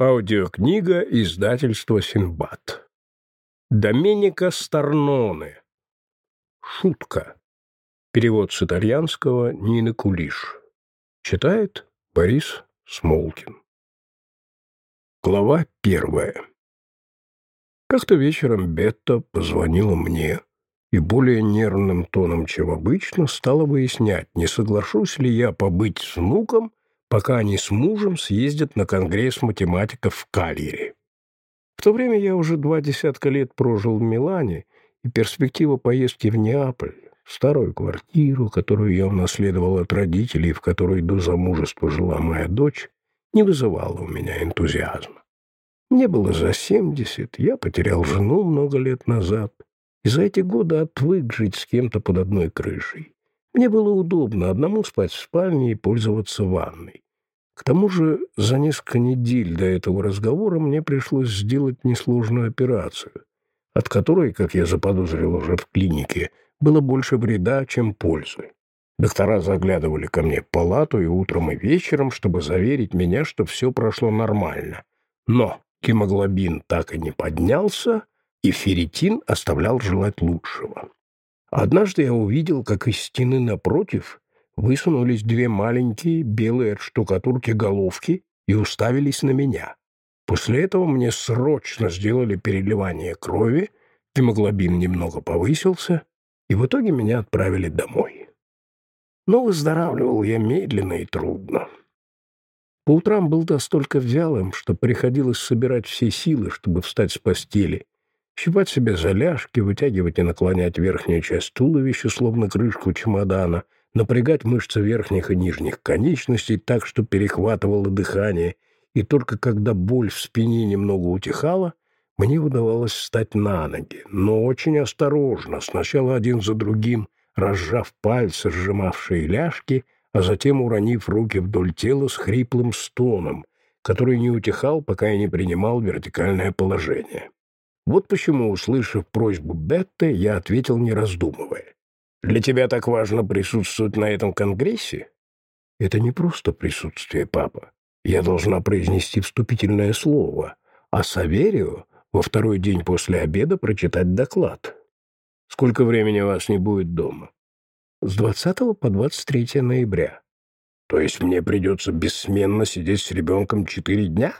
Аудиокнига издательства Синбад. Доменико Старноне. Шутка. Перевод с итальянского Нины Кулиш. Читает Борис Смолкин. Глава первая. Как-то вечером Бетта позвонила мне и более нервным тоном, чем обычно, стала выяснять, не соглашусь ли я побыть с внуком пока они с мужем съездят на конгресс математиков в Кальере. В то время я уже два десятка лет прожил в Милане, и перспектива поездки в Неаполь, старую квартиру, которую я унаследовал от родителей, в которой до замужества жила моя дочь, не вызывала у меня энтузиазма. Мне было за семьдесят, я потерял жену много лет назад, и за эти годы отвык жить с кем-то под одной крышей. Мне было удобно одному спать в спальне и пользоваться ванной. К тому же за несколько недель до этого разговора мне пришлось сделать несложную операцию, от которой, как я заподозрил уже в клинике, было больше вреда, чем пользы. Доктора заглядывали ко мне в палату и утром, и вечером, чтобы заверить меня, что все прошло нормально. Но гемоглобин так и не поднялся, и ферритин оставлял желать лучшего. Однажды я увидел, как из стены напротив высунулись две маленькие белые от штукатурки головки и уставились на меня. После этого мне срочно сделали переливание крови, гемоглобин немного повысился, и в итоге меня отправили домой. Но выздоравливал я медленно и трудно. По утрам был настолько вялым, что приходилось собирать все силы, чтобы встать с постели, щипать себе за ляжки, вытягивать и наклонять верхнюю часть туловища, словно крышку чемодана, напрягать мышцы верхних и нижних конечностей так, что перехватывало дыхание, и только когда боль в спине немного утихала, мне удавалось встать на ноги, но очень осторожно, сначала один за другим, разжав пальцы, сжимавшие ляжки, а затем уронив руки вдоль тела с хриплым стоном, который не утихал, пока я не принимал вертикальное положение. Вот почему, услышав просьбу Бетты, я ответил, не раздумывая. Для тебя так важно присутствовать на этом конгрессе? Это не просто присутствие, папа. Я должна произнести вступительное слово, а Саверио во второй день после обеда прочитать доклад. Сколько времени вас не будет дома? С 20 по 23 ноября. То есть мне придется бессменно сидеть с ребенком четыре дня?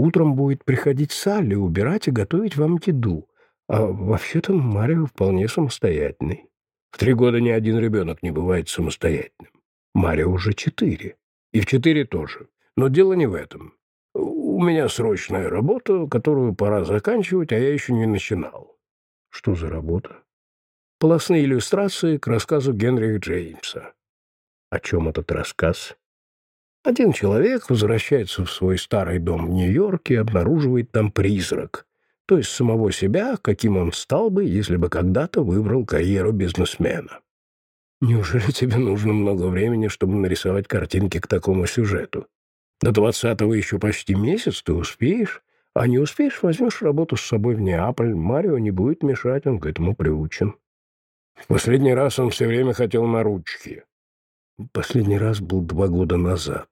Утром будет приходить Салли, убирать и готовить вам еду. А вообще-то Марио вполне самостоятельный. В три года ни один ребенок не бывает самостоятельным. Марио уже четыре. И в четыре тоже. Но дело не в этом. У меня срочная работа, которую пора заканчивать, а я еще не начинал. Что за работа? Полостные иллюстрации к рассказу Генри Джеймса. О чем этот рассказ? Один человек возвращается в свой старый дом в Нью-Йорке и обнаруживает там призрак, то есть самого себя, каким он стал бы, если бы когда-то выбрал карьеру бизнесмена. Неужели тебе нужно много времени, чтобы нарисовать картинки к такому сюжету? До двадцатого еще почти месяц ты успеешь, а не успеешь, возьмешь работу с собой в Неаполь, Марио не будет мешать, он к этому приучен. В последний раз он все время хотел на ручки. Последний раз был два года назад.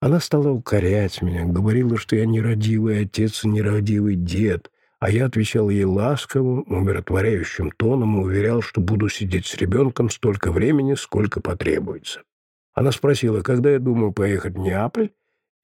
Она стала укорять меня, говорила, что я нерадивый отец и нерадивый дед, а я отвечал ей ласковым, умиротворяющим тоном и уверял, что буду сидеть с ребенком столько времени, сколько потребуется. Она спросила, когда я думаю поехать в Неаполь,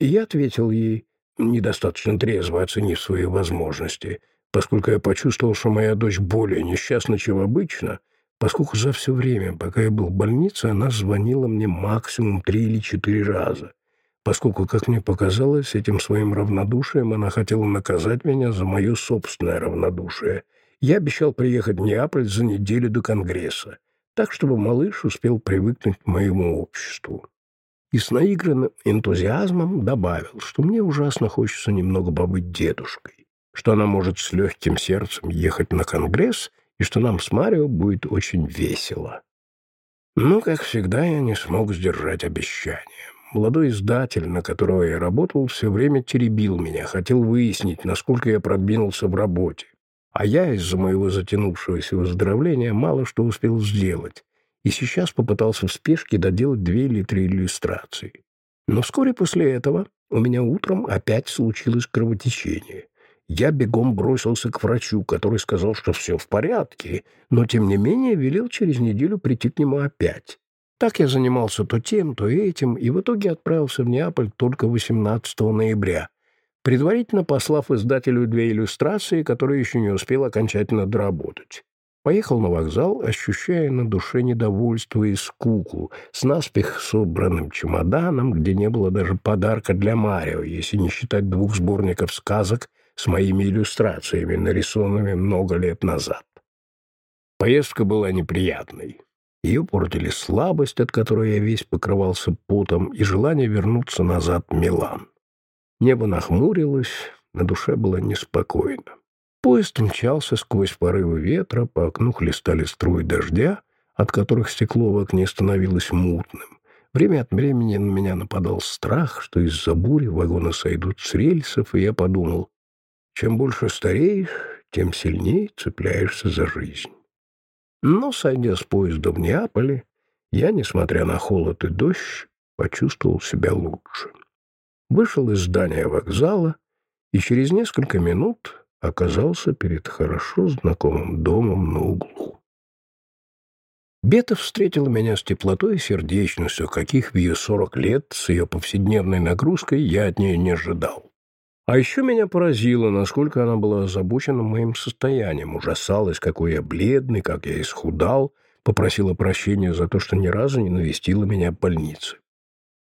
и я ответил ей, недостаточно трезво оценив свои возможности, поскольку я почувствовал, что моя дочь более несчастна, чем обычно, поскольку за все время, пока я был в больнице, она звонила мне максимум три или четыре раза — поскольку, как мне показалось, этим своим равнодушием она хотела наказать меня за мое собственное равнодушие. Я обещал приехать в Неаполь за неделю до Конгресса, так, чтобы малыш успел привыкнуть к моему обществу. И с наигранным энтузиазмом добавил, что мне ужасно хочется немного побыть дедушкой, что она может с легким сердцем ехать на Конгресс и что нам с Марио будет очень весело. Но, как всегда, я не смог сдержать обещание. Молодой издатель, на которого я работал, все время теребил меня, хотел выяснить, насколько я продвинулся в работе. А я из-за моего затянувшегося выздоровления мало что успел сделать, и сейчас попытался в спешке доделать две или три иллюстрации. Но вскоре после этого у меня утром опять случилось кровотечение. Я бегом бросился к врачу, который сказал, что все в порядке, но, тем не менее, велел через неделю прийти к нему опять. Так я занимался то тем, то этим, и в итоге отправился в Неаполь только 18 ноября, предварительно послав издателю две иллюстрации, которые еще не успел окончательно доработать. Поехал на вокзал, ощущая на душе недовольство и скуку, с наспех собранным чемоданом, где не было даже подарка для Марио, если не считать двух сборников сказок с моими иллюстрациями, нарисованными много лет назад. Поездка была неприятной. Ее портили слабость, от которой я весь покрывался потом, и желание вернуться назад в Милан. Небо нахмурилось, на душе было неспокойно. Поезд мчался сквозь порывы ветра, по окну хлестали струи дождя, от которых стекло в окне становилось мутным. Время от времени на меня нападал страх, что из-за бури вагоны сойдут с рельсов, и я подумал, чем больше стареешь, тем сильнее цепляешься за жизнь. Но, сойдя с поезда в Неаполе, я, несмотря на холод и дождь, почувствовал себя лучше. Вышел из здания вокзала и через несколько минут оказался перед хорошо знакомым домом на углу. Бета встретила меня с теплотой и сердечностью, каких в ее сорок лет с ее повседневной нагрузкой я от нее не ожидал. А еще меня поразило, насколько она была озабочена моим состоянием, ужасалась, какой я бледный, как я исхудал, попросила прощения за то, что ни разу не навестила меня в больнице.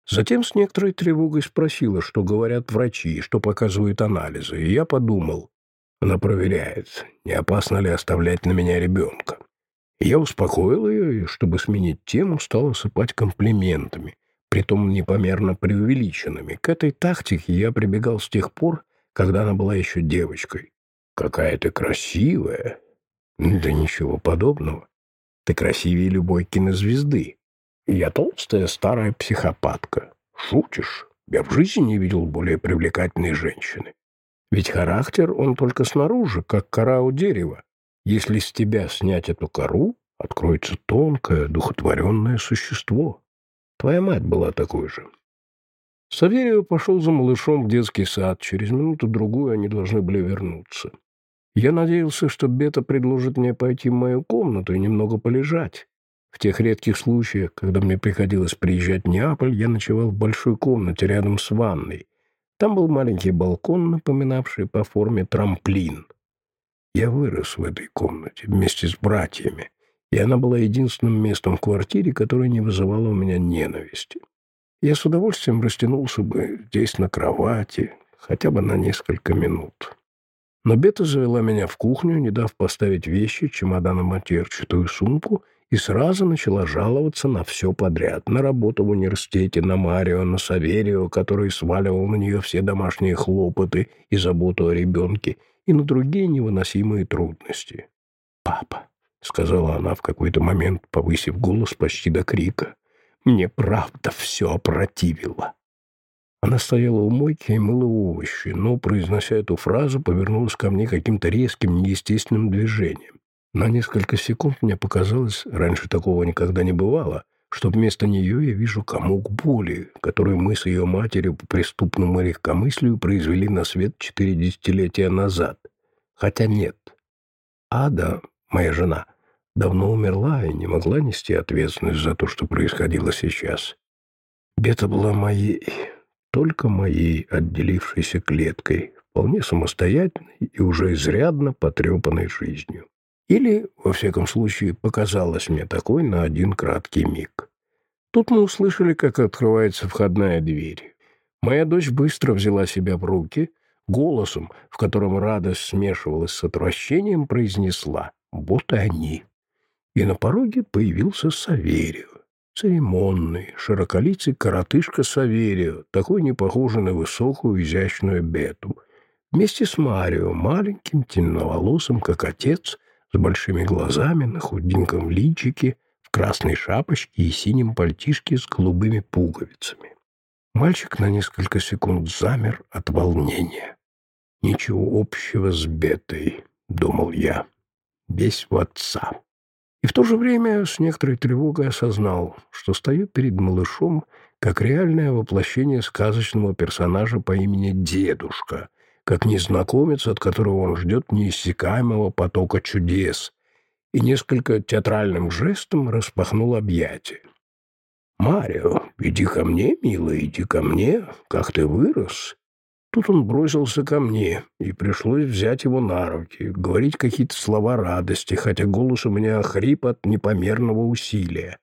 Затем с некоторой тревогой спросила, что говорят врачи, что показывают анализы, и я подумал, она проверяет, не опасно ли оставлять на меня ребенка. я успокоил ее, и, чтобы сменить тему, стал осыпать комплиментами, притом непомерно преувеличенными. К этой тактике я прибегал с тех пор, когда она была еще девочкой. «Какая ты красивая!» «Да ничего подобного. Ты красивее любой кинозвезды. Я толстая старая психопатка. Шутишь? Я в жизни не видел более привлекательной женщины. Ведь характер, он только снаружи, как кора у дерева. Если с тебя снять эту кору, откроется тонкое, духотворенное существо. Твоя мать была такой же. Саверио пошел за малышом в детский сад. Через минуту-другую они должны были вернуться. Я надеялся, что Бета предложит мне пойти в мою комнату и немного полежать. В тех редких случаях, когда мне приходилось приезжать в Неаполь, я ночевал в большой комнате рядом с ванной. Там был маленький балкон, напоминавший по форме трамплин. Я вырос в этой комнате вместе с братьями и она была единственным местом в квартире, которое не вызывало у меня ненависти. Я с удовольствием растянулся бы здесь на кровати, хотя бы на несколько минут. Но Бета завела меня в кухню, не дав поставить вещи, чемоданом матерчатую сумку, и сразу начала жаловаться на все подряд. На работу в университете, на Марио, на Саверио, который сваливал на нее все домашние хлопоты и заботу о ребенке, и на другие невыносимые трудности. «Папа, — сказала она в какой-то момент, повысив голос почти до крика. «Мне правда все опротивило». Она стояла у мойки и мыла овощи, но, произнося эту фразу, повернулась ко мне каким-то резким, неестественным движением. На несколько секунд мне показалось, раньше такого никогда не бывало, что вместо нее я вижу комок боли, который мы с ее матерью по преступному легкомыслию произвели на свет четыре десятилетия назад. Хотя нет. Ада, моя жена, давно умерла и не могла нести ответственность за то, что происходило сейчас. Бета была моей, только моей отделившейся клеткой, вполне самостоятельной и уже изрядно потрепанной жизнью. Или, во всяком случае, показалось мне такой на один краткий миг. Тут мы услышали, как открывается входная дверь. Моя дочь быстро взяла себя в руки, голосом, в котором радость смешивалась с отвращением, произнесла «Вот и они» и на пороге появился Саверио. Церемонный, широколицый коротышка Саверио, такой не похожий на высокую, изящную Бету. Вместе с Марио, маленьким, темноволосым, как отец, с большими глазами на худеньком личике, в красной шапочке и синем пальтишке с голубыми пуговицами. Мальчик на несколько секунд замер от волнения. «Ничего общего с Бетой», — думал я, — «весь в отца». И в то же время с некоторой тревогой осознал, что стою перед малышом, как реальное воплощение сказочного персонажа по имени Дедушка, как незнакомец, от которого он ждет неиссякаемого потока чудес, и несколько театральным жестом распахнул объятия. «Марио, иди ко мне, милый, иди ко мне, как ты вырос!» Тут он бросился ко мне, и пришлось взять его на руки, говорить какие-то слова радости, хотя голос у меня охрип от непомерного усилия.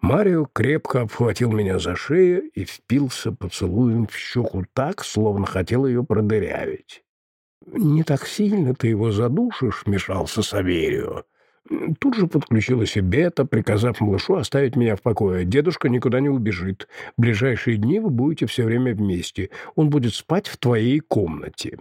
Марио крепко обхватил меня за шею и впился поцелуем в щеку так, словно хотел ее продырявить. «Не так сильно ты его задушишь», — мешался Саверио. Тут же подключилась и Бета, приказав малышу оставить меня в покое. Дедушка никуда не убежит. В ближайшие дни вы будете все время вместе. Он будет спать в твоей комнате.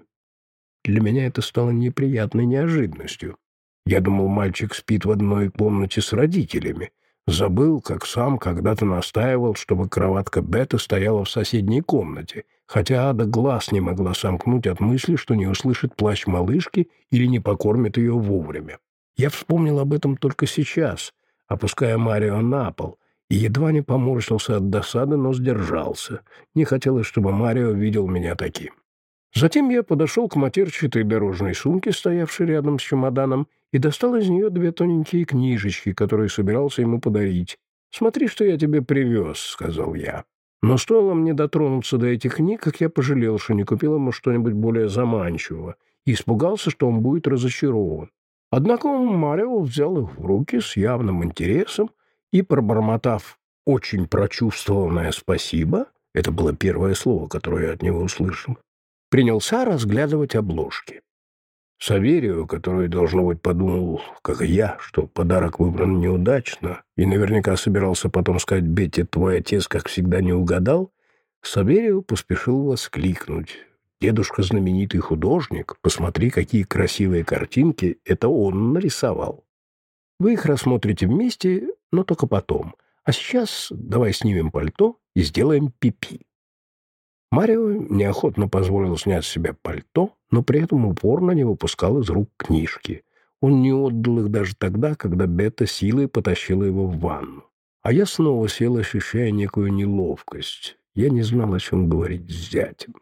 Для меня это стало неприятной неожиданностью. Я думал, мальчик спит в одной комнате с родителями. Забыл, как сам когда-то настаивал, чтобы кроватка Бета стояла в соседней комнате, хотя Ада глаз не могла сомкнуть от мысли, что не услышит плащ малышки или не покормит ее вовремя. Я вспомнил об этом только сейчас, опуская Марио на пол, и едва не поморщился от досады, но сдержался. Не хотелось, чтобы Марио видел меня таким. Затем я подошел к матерчатой дорожной сумке, стоявшей рядом с чемоданом, и достал из нее две тоненькие книжечки, которые собирался ему подарить. «Смотри, что я тебе привез», — сказал я. Но стоило мне дотронуться до этих книг, как я пожалел, что не купил ему что-нибудь более заманчивого, и испугался, что он будет разочарован. Однако Марио взял их в руки с явным интересом и, пробормотав очень прочувствованное «спасибо», это было первое слово, которое я от него услышал, принялся разглядывать обложки. Саверию, который, должно быть, подумал, как и я, что подарок выбран неудачно, и наверняка собирался потом сказать Бетте, твой отец, как всегда, не угадал, Саверию поспешил воскликнуть. Дедушка знаменитый художник, посмотри, какие красивые картинки это он нарисовал. Вы их рассмотрите вместе, но только потом. А сейчас давай снимем пальто и сделаем пипи. Марио неохотно позволил снять с себя пальто, но при этом упорно не выпускал из рук книжки. Он не отдал их даже тогда, когда Бета силой потащила его в ванну. А я снова сел, ощущая некую неловкость. Я не знал, о чем говорить с зятем.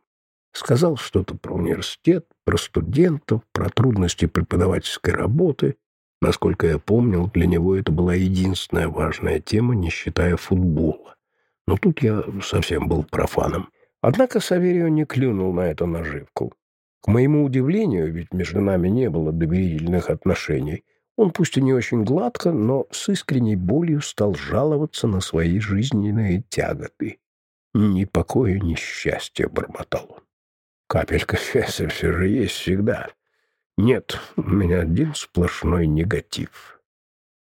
Сказал что-то про университет, про студентов, про трудности преподавательской работы. Насколько я помнил, для него это была единственная важная тема, не считая футбола. Но тут я совсем был профаном. Однако Саверио не клюнул на эту наживку. К моему удивлению, ведь между нами не было доверительных отношений, он пусть и не очень гладко, но с искренней болью стал жаловаться на свои жизненные тяготы. «Ни покоя, ни счастья», — бормотал он. «Капелька счастья все же есть всегда. Нет, у меня один сплошной негатив».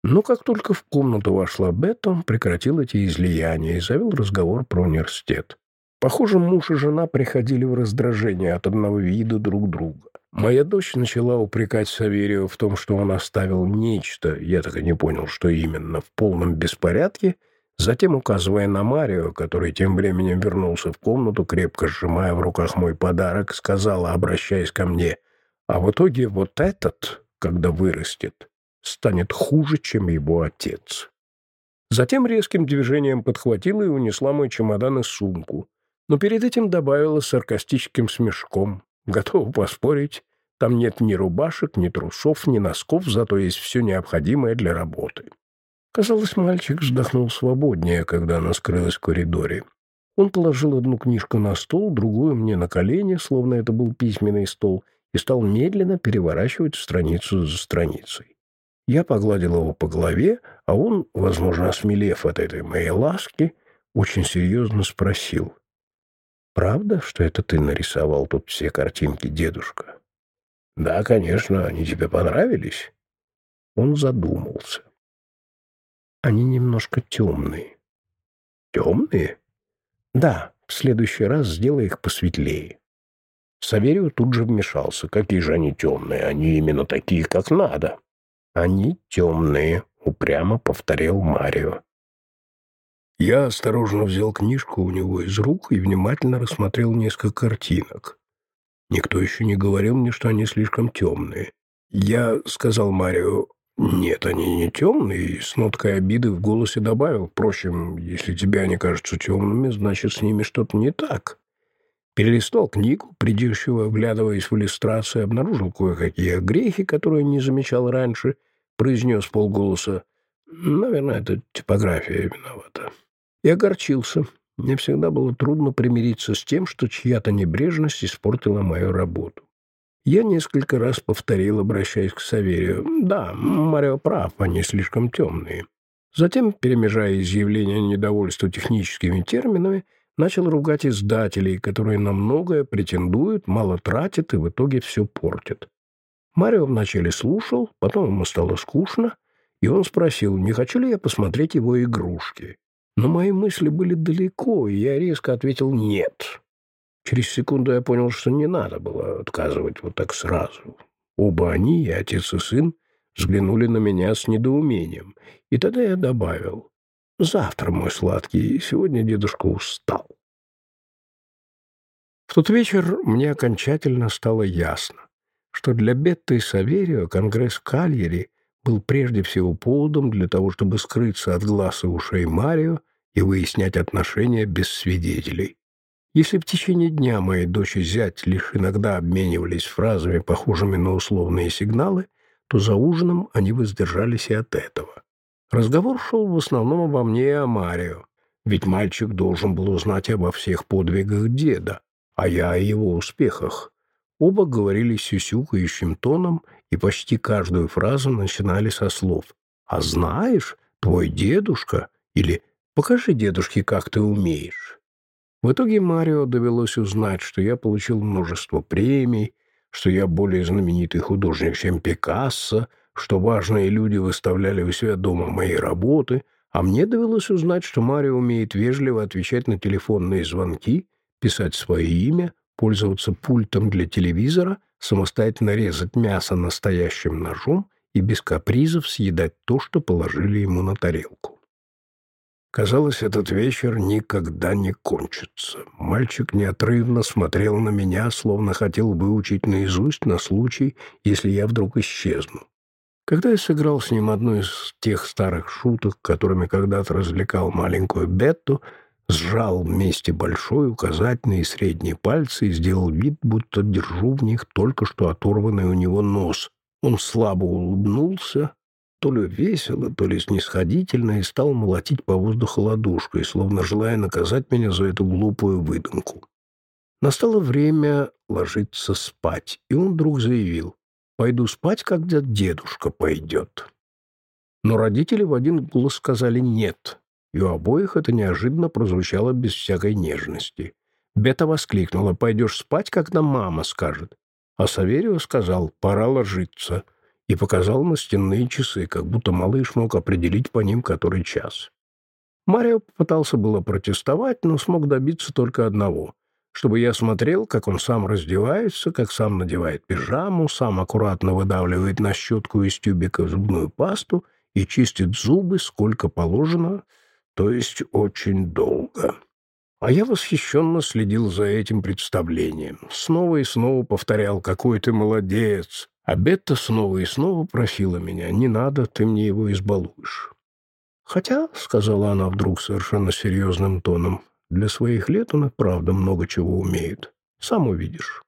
Но как только в комнату вошла Бетта, он прекратил эти излияния и завел разговор про университет. Похоже, муж и жена приходили в раздражение от одного вида друг друга. Моя дочь начала упрекать Саверию в том, что он оставил нечто, я так и не понял, что именно, в полном беспорядке, затем указывая на Марио, который тем временем вернулся в комнату, крепко сжимая в руках мой подарок, сказала, обращаясь ко мне, «А в итоге вот этот, когда вырастет, станет хуже, чем его отец». Затем резким движением подхватила и унесла мой чемодан и сумку но перед этим добавила саркастическим смешком. Готова поспорить, там нет ни рубашек, ни трусов, ни носков, зато есть все необходимое для работы. Казалось, мальчик вздохнул свободнее, когда она скрылась в коридоре. Он положил одну книжку на стол, другую мне на колени, словно это был письменный стол, и стал медленно переворачивать страницу за страницей. Я погладил его по голове, а он, возможно, осмелев от этой моей ласки, очень серьезно спросил — Правда, что это ты нарисовал тут все картинки, дедушка? Да, конечно, они тебе понравились. Он задумался. Они немножко темные. Темные? Да, в следующий раз сделай их посветлее. Саверио тут же вмешался. Какие же они темные? Они именно такие, как надо. Они темные, упрямо повторил Марио. Я осторожно взял книжку у него из рук и внимательно рассмотрел несколько картинок. Никто еще не говорил мне, что они слишком темные. Я сказал Марио, Нет, они не темные, с ноткой обиды в голосе добавил. Впрочем, если тебе они кажутся темными, значит, с ними что-то не так. Перелистал книгу, придирчиво вглядываясь в иллюстрации, обнаружил кое-какие грехи, которые не замечал раньше, произнес полголоса. Наверное, это типография виновата. И огорчился. Мне всегда было трудно примириться с тем, что чья-то небрежность испортила мою работу. Я несколько раз повторил, обращаясь к Саверию. «Да, Марио прав, они слишком темные». Затем, перемежая изъявления недовольства техническими терминами, начал ругать издателей, которые на многое претендуют, мало тратят и в итоге все портят. Марио вначале слушал, потом ему стало скучно, и он спросил, не хочу ли я посмотреть его игрушки. Но мои мысли были далеко, и я резко ответил «нет». Через секунду я понял, что не надо было отказывать вот так сразу. Оба они, и отец и сын, взглянули на меня с недоумением. И тогда я добавил, «Завтра, мой сладкий, сегодня дедушка устал». В тот вечер мне окончательно стало ясно, что для Бетты и Саверио конгресс Кальери был прежде всего поводом для того, чтобы скрыться от глаз и ушей Марио и выяснять отношения без свидетелей. Если в течение дня мои дочь и зять лишь иногда обменивались фразами, похожими на условные сигналы, то за ужином они воздержались и от этого. Разговор шел в основном обо мне и о Марио, ведь мальчик должен был узнать обо всех подвигах деда, а я о его успехах. Оба говорили сюсюкающим тоном и почти каждую фразу начинали со слов «А знаешь, твой дедушка» или «Покажи дедушке, как ты умеешь». В итоге Марио довелось узнать, что я получил множество премий, что я более знаменитый художник, чем Пикассо, что важные люди выставляли у себя дома мои работы, а мне довелось узнать, что Марио умеет вежливо отвечать на телефонные звонки, писать свое имя, пользоваться пультом для телевизора, самостоятельно резать мясо настоящим ножом и без капризов съедать то, что положили ему на тарелку. Казалось, этот вечер никогда не кончится. Мальчик неотрывно смотрел на меня, словно хотел выучить наизусть на случай, если я вдруг исчезну. Когда я сыграл с ним одну из тех старых шуток, которыми когда-то развлекал маленькую Бетту, сжал вместе большой, указательный и средний пальцы и сделал вид, будто держу в них только что оторванный у него нос. Он слабо улыбнулся, то ли весело, то ли снисходительно, и стал молотить по воздуху ладошкой, словно желая наказать меня за эту глупую выдумку. Настало время ложиться спать, и он вдруг заявил, «Пойду спать, когда дедушка пойдет». Но родители в один голос сказали «нет», и у обоих это неожиданно прозвучало без всякой нежности. Бета воскликнула, «Пойдешь спать, когда мама скажет». А Саверио сказал, «Пора ложиться» и показал на стенные часы, как будто малыш мог определить по ним который час. Марио попытался было протестовать, но смог добиться только одного — чтобы я смотрел, как он сам раздевается, как сам надевает пижаму, сам аккуратно выдавливает на щетку из тюбика зубную пасту и чистит зубы сколько положено, то есть очень долго. А я восхищенно следил за этим представлением. Снова и снова повторял «Какой ты молодец!» А Бетта снова и снова просила меня, не надо, ты мне его избалуешь. Хотя, — сказала она вдруг совершенно серьезным тоном, — для своих лет он и правда много чего умеет. Сам увидишь.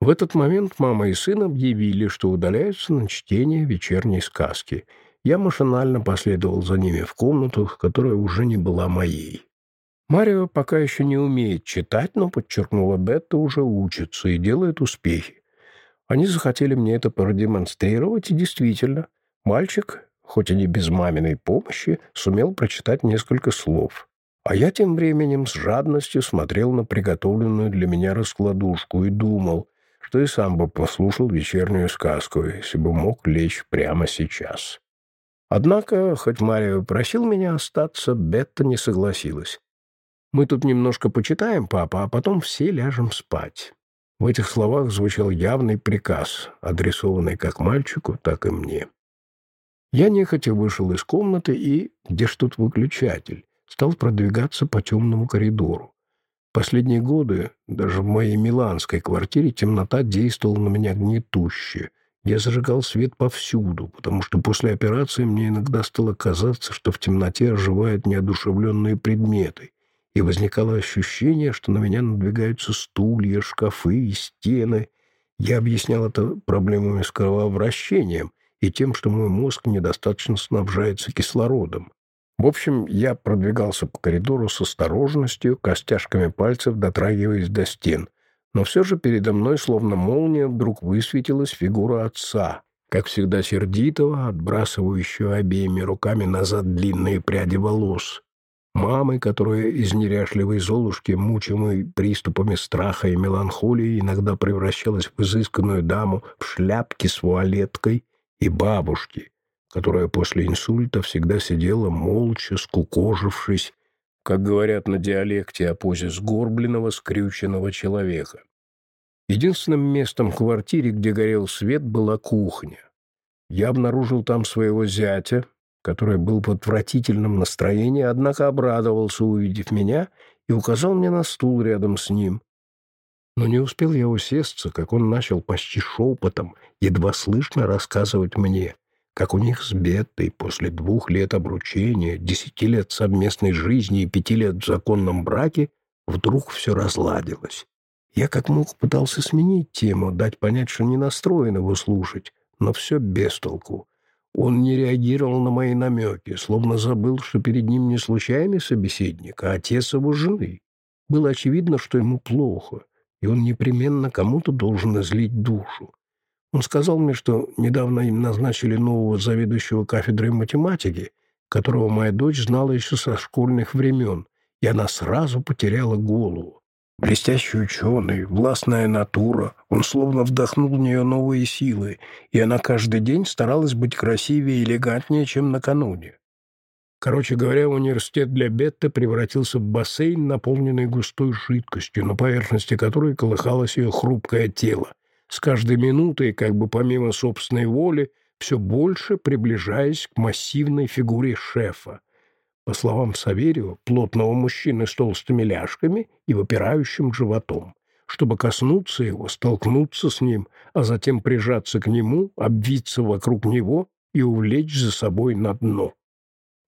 В этот момент мама и сын объявили, что удаляются на чтение вечерней сказки. Я машинально последовал за ними в комнату, которая уже не была моей. Марио пока еще не умеет читать, но, подчеркнула Бетта, уже учится и делает успехи. Они захотели мне это продемонстрировать, и действительно, мальчик, хоть и не без маминой помощи, сумел прочитать несколько слов. А я тем временем с жадностью смотрел на приготовленную для меня раскладушку и думал, что и сам бы послушал вечернюю сказку, если бы мог лечь прямо сейчас. Однако, хоть Марио просил меня остаться, Бетта не согласилась. «Мы тут немножко почитаем, папа, а потом все ляжем спать». В этих словах звучал явный приказ, адресованный как мальчику, так и мне. Я нехотя вышел из комнаты и, где ж тут выключатель, стал продвигаться по темному коридору. Последние годы даже в моей миланской квартире темнота действовала на меня гнетуще, Я зажигал свет повсюду, потому что после операции мне иногда стало казаться, что в темноте оживают неодушевленные предметы, и возникало ощущение, что на меня надвигаются стулья, шкафы и стены. Я объяснял это проблемами с кровообращением и тем, что мой мозг недостаточно снабжается кислородом. В общем, я продвигался по коридору с осторожностью, костяшками пальцев дотрагиваясь до стен — но все же передо мной, словно молния, вдруг высветилась фигура отца, как всегда сердитого, отбрасывающего обеими руками назад длинные пряди волос. Мамы, которая из неряшливой золушки, мучимой приступами страха и меланхолии, иногда превращалась в изысканную даму в шляпке с вуалеткой, и бабушки, которая после инсульта всегда сидела молча, скукожившись, как говорят на диалекте о позе сгорбленного, скрюченного человека. Единственным местом в квартире, где горел свет, была кухня. Я обнаружил там своего зятя, который был в отвратительном настроении, однако обрадовался, увидев меня, и указал мне на стул рядом с ним. Но не успел я усесться, как он начал почти шепотом, едва слышно рассказывать мне, как у них с Беттой после двух лет обручения, десяти лет совместной жизни и пяти лет в законном браке вдруг все разладилось. Я как мог пытался сменить тему, дать понять, что не настроен его слушать, но все без толку. Он не реагировал на мои намеки, словно забыл, что перед ним не случайный собеседник, а отец его жены. Было очевидно, что ему плохо, и он непременно кому-то должен излить душу. Он сказал мне, что недавно им назначили нового заведующего кафедрой математики, которого моя дочь знала еще со школьных времен, и она сразу потеряла голову. Блестящий ученый, властная натура, он словно вдохнул в нее новые силы, и она каждый день старалась быть красивее и элегантнее, чем накануне. Короче говоря, университет для Бетты превратился в бассейн, наполненный густой жидкостью, на поверхности которой колыхалось ее хрупкое тело, с каждой минутой, как бы помимо собственной воли, все больше приближаясь к массивной фигуре шефа. По словам Саверио, плотного мужчины с толстыми ляжками и выпирающим животом. Чтобы коснуться его, столкнуться с ним, а затем прижаться к нему, обвиться вокруг него и увлечь за собой на дно.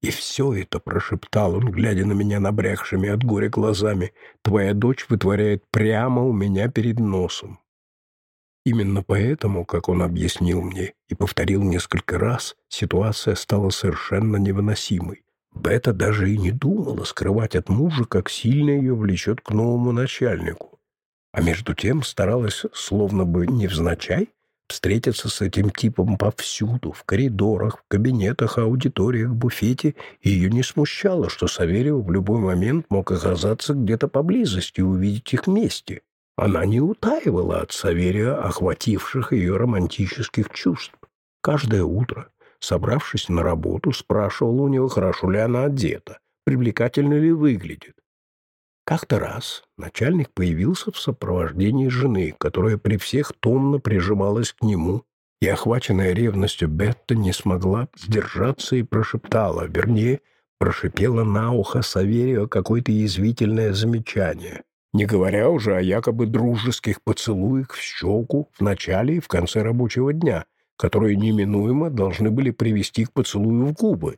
«И все это», — прошептал он, глядя на меня набрякшими от горя глазами, — «твоя дочь вытворяет прямо у меня перед носом. Именно поэтому, как он объяснил мне и повторил несколько раз, ситуация стала совершенно невыносимой. Бета даже и не думала скрывать от мужа, как сильно ее влечет к новому начальнику. А между тем старалась, словно бы невзначай, встретиться с этим типом повсюду, в коридорах, в кабинетах, аудиториях, буфете, и ее не смущало, что Саверьев в любой момент мог оказаться где-то поблизости и увидеть их вместе. Она не утаивала от Саверия охвативших ее романтических чувств. Каждое утро, собравшись на работу, спрашивала у него, хорошо ли она одета, привлекательно ли выглядит. Как-то раз начальник появился в сопровождении жены, которая при всех томно прижималась к нему, и, охваченная ревностью, Бетта не смогла сдержаться и прошептала, вернее, прошипела на ухо Саверию какое-то язвительное замечание не говоря уже о якобы дружеских поцелуях в щеку в начале и в конце рабочего дня, которые неминуемо должны были привести к поцелую в губы,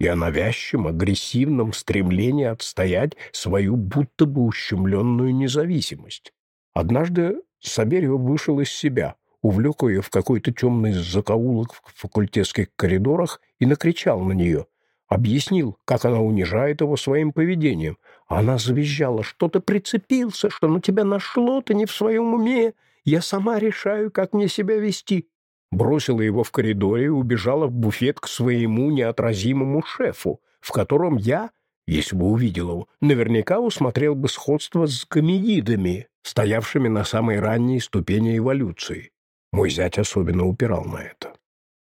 и о навязчивом, агрессивном стремлении отстоять свою будто бы ущемленную независимость. Однажды Саберьев вышел из себя, увлек ее в какой-то темный закоулок в факультетских коридорах и накричал на нее, объяснил, как она унижает его своим поведением, она завизжала, что ты прицепился, что на тебя нашло, ты не в своем уме. Я сама решаю, как мне себя вести. Бросила его в коридоре и убежала в буфет к своему неотразимому шефу, в котором я, если бы увидел его, наверняка усмотрел бы сходство с гоминидами, стоявшими на самой ранней ступени эволюции. Мой зять особенно упирал на это.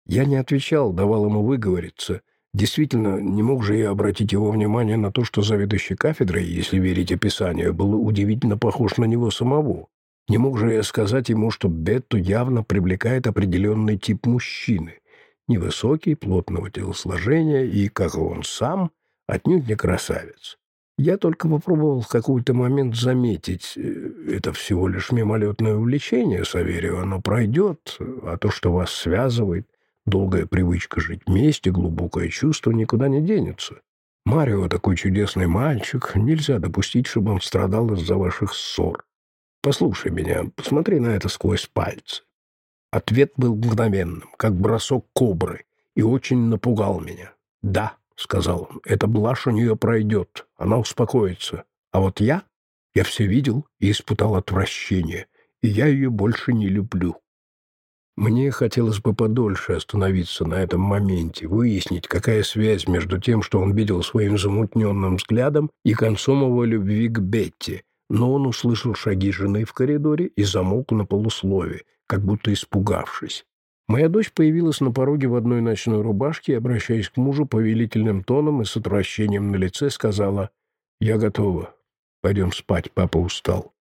Я не отвечал, давал ему выговориться, Действительно, не мог же я обратить его внимание на то, что заведующий кафедрой, если верить описанию, был удивительно похож на него самого. Не мог же я сказать ему, что Бетту явно привлекает определенный тип мужчины. Невысокий, плотного телосложения и, как он сам, отнюдь не красавец. Я только попробовал в какой-то момент заметить, э, это всего лишь мимолетное увлечение, Саверию, оно пройдет, а то, что вас связывает, долгая привычка жить вместе, глубокое чувство никуда не денется. Марио такой чудесный мальчик, нельзя допустить, чтобы он страдал из-за ваших ссор. Послушай меня, посмотри на это сквозь пальцы. Ответ был мгновенным, как бросок кобры, и очень напугал меня. «Да», — сказал он, — «эта блажь у нее пройдет, она успокоится. А вот я, я все видел и испытал отвращение, и я ее больше не люблю». Мне хотелось бы подольше остановиться на этом моменте, выяснить, какая связь между тем, что он видел своим замутненным взглядом, и концом его любви к Бетти, но он услышал шаги жены в коридоре и замолк на полуслове, как будто испугавшись. Моя дочь появилась на пороге в одной ночной рубашке и, обращаясь к мужу повелительным тоном и с отвращением на лице, сказала «Я готова. Пойдем спать, папа устал.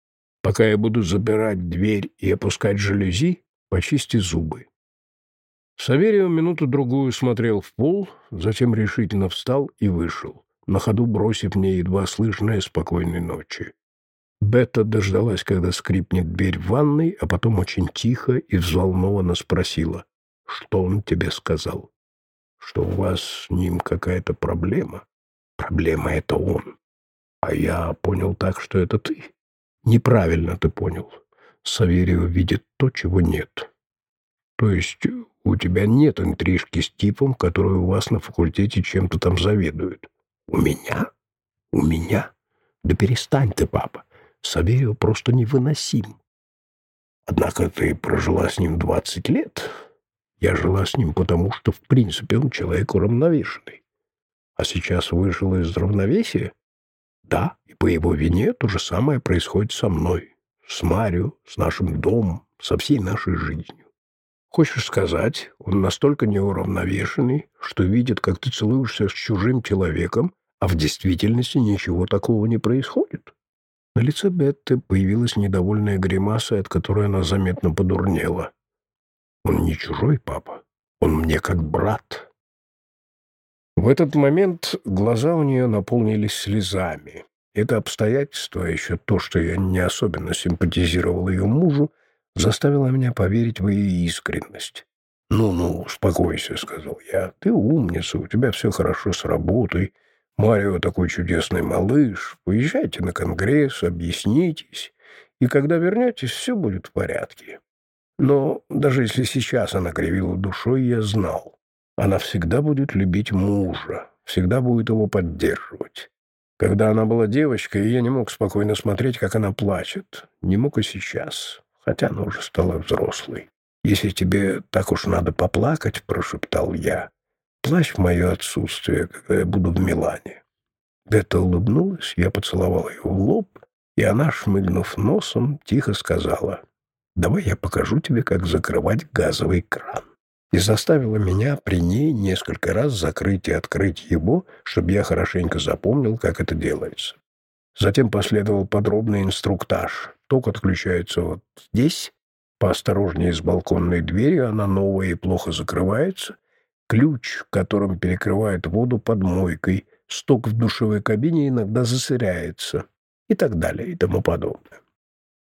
Пока я буду забирать дверь и опускать жалюзи, почисти зубы». Саверио минуту-другую смотрел в пол, затем решительно встал и вышел, на ходу бросив мне едва слышное спокойной ночи. Бетта дождалась, когда скрипнет дверь в ванной, а потом очень тихо и взволнованно спросила, что он тебе сказал? Что у вас с ним какая-то проблема? Проблема — это он. А я понял так, что это ты. Неправильно ты понял. Саверио видит то, чего нет. То есть у тебя нет интрижки с типом, который у вас на факультете чем-то там заведует. У меня? У меня? Да перестань ты, папа. Савелию просто невыносим. Однако ты прожила с ним двадцать лет. Я жила с ним потому, что в принципе он человек уравновешенный. А сейчас вышел из равновесия? Да, и по его вине то же самое происходит со мной, с Марио, с нашим домом, со всей нашей жизнью. Хочешь сказать, он настолько неуравновешенный, что видит, как ты целуешься с чужим человеком, а в действительности ничего такого не происходит? На лице Бетты появилась недовольная гримаса, от которой она заметно подурнела. «Он не чужой, папа. Он мне как брат». В этот момент глаза у нее наполнились слезами. Это обстоятельство, а еще то, что я не особенно симпатизировал ее мужу, заставило меня поверить в ее искренность. «Ну-ну, успокойся», — сказал я. «Ты умница, у тебя все хорошо с работой». Марио такой чудесный малыш. Поезжайте на конгресс, объяснитесь, и когда вернетесь, все будет в порядке. Но даже если сейчас она кривила душой, я знал, она всегда будет любить мужа, всегда будет его поддерживать. Когда она была девочкой, я не мог спокойно смотреть, как она плачет. Не мог и сейчас, хотя она уже стала взрослой. «Если тебе так уж надо поплакать», — прошептал я, Плачь в мое отсутствие, когда я буду в Милане». Бетта улыбнулась, я поцеловал ее в лоб, и она, шмыгнув носом, тихо сказала, «Давай я покажу тебе, как закрывать газовый кран». И заставила меня при ней несколько раз закрыть и открыть его, чтобы я хорошенько запомнил, как это делается. Затем последовал подробный инструктаж. Ток отключается вот здесь, поосторожнее с балконной дверью, она новая и плохо закрывается — ключ, которым перекрывают воду под мойкой, сток в душевой кабине иногда засыряется и так далее и тому подобное.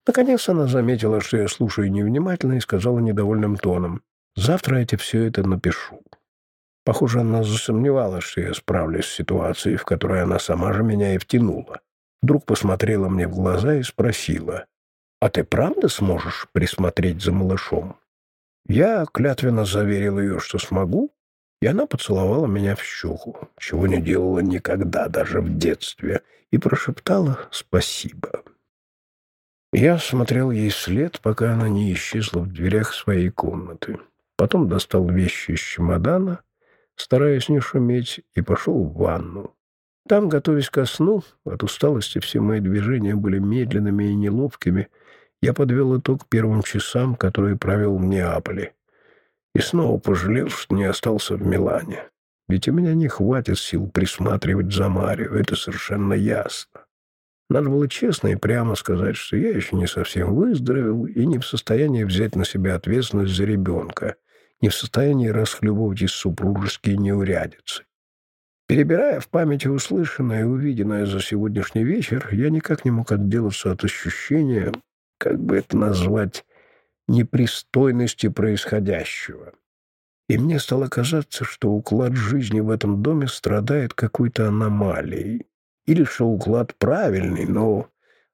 Наконец она заметила, что я слушаю невнимательно и сказала недовольным тоном, «Завтра я тебе все это напишу». Похоже, она засомневалась, что я справлюсь с ситуацией, в которой она сама же меня и втянула. Вдруг посмотрела мне в глаза и спросила, «А ты правда сможешь присмотреть за малышом?» Я клятвенно заверил ее, что смогу, и она поцеловала меня в щеку, чего не делала никогда, даже в детстве, и прошептала «спасибо». Я смотрел ей вслед, пока она не исчезла в дверях своей комнаты. Потом достал вещи из чемодана, стараясь не шуметь, и пошел в ванну. Там, готовясь ко сну, от усталости все мои движения были медленными и неловкими, я подвел итог первым часам, которые провел в Неаполе. И снова пожалел, что не остался в Милане. Ведь у меня не хватит сил присматривать за Марио, это совершенно ясно. Надо было честно и прямо сказать, что я еще не совсем выздоровел и не в состоянии взять на себя ответственность за ребенка, не в состоянии расхлебывать из супружеские неурядицы. Перебирая в памяти услышанное и увиденное за сегодняшний вечер, я никак не мог отделаться от ощущения, как бы это назвать, непристойности происходящего. И мне стало казаться, что уклад жизни в этом доме страдает какой-то аномалией. Или что уклад правильный, но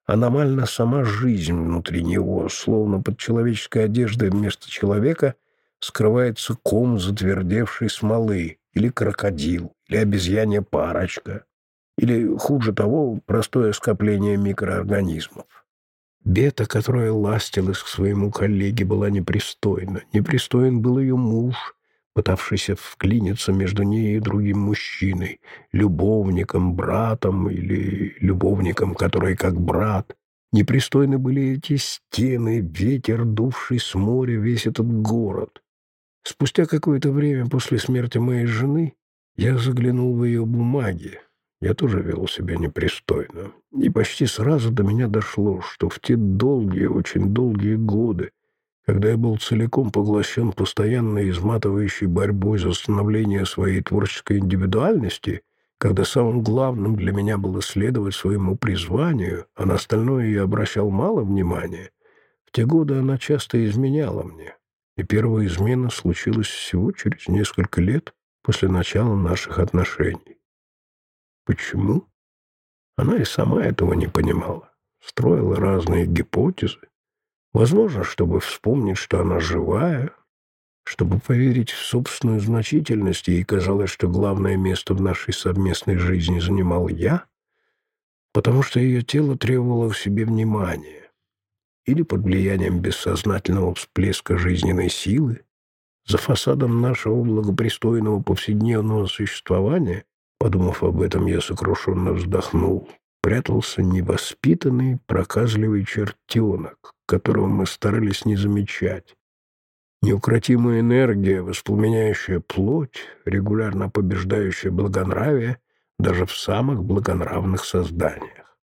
аномальна сама жизнь внутри него, словно под человеческой одеждой вместо человека скрывается ком затвердевшей смолы, или крокодил, или обезьянья парочка, или, хуже того, простое скопление микроорганизмов. Бета, которая ластилась к своему коллеге, была непристойна. Непристоен был ее муж, пытавшийся вклиниться между ней и другим мужчиной, любовником, братом или любовником, который как брат. Непристойны были эти стены, ветер, дувший с моря, весь этот город. Спустя какое-то время после смерти моей жены я заглянул в ее бумаги. Я тоже вел себя непристойно. И почти сразу до меня дошло, что в те долгие, очень долгие годы, когда я был целиком поглощен постоянной изматывающей борьбой за становление своей творческой индивидуальности, когда самым главным для меня было следовать своему призванию, а на остальное я обращал мало внимания, в те годы она часто изменяла мне и первая измена случилась всего через несколько лет после начала наших отношений. Почему? Она и сама этого не понимала. Строила разные гипотезы. Возможно, чтобы вспомнить, что она живая, чтобы поверить в собственную значительность, ей казалось, что главное место в нашей совместной жизни занимал я, потому что ее тело требовало в себе внимания или под влиянием бессознательного всплеска жизненной силы, за фасадом нашего благопристойного повседневного существования, подумав об этом, я сокрушенно вздохнул, прятался невоспитанный, проказливый чертенок, которого мы старались не замечать. Неукротимая энергия, воспламеняющая плоть, регулярно побеждающая благонравие даже в самых благонравных созданиях.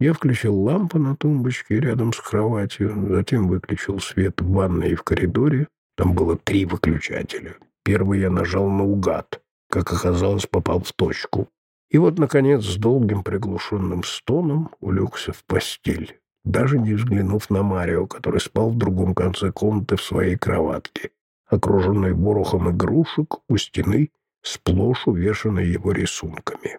Я включил лампу на тумбочке рядом с кроватью, затем выключил свет в ванной и в коридоре. Там было три выключателя. Первый я нажал наугад. Как оказалось, попал в точку. И вот, наконец, с долгим приглушенным стоном улегся в постель, даже не взглянув на Марио, который спал в другом конце комнаты в своей кроватке, окруженной ворохом игрушек у стены, сплошь увешанной его рисунками.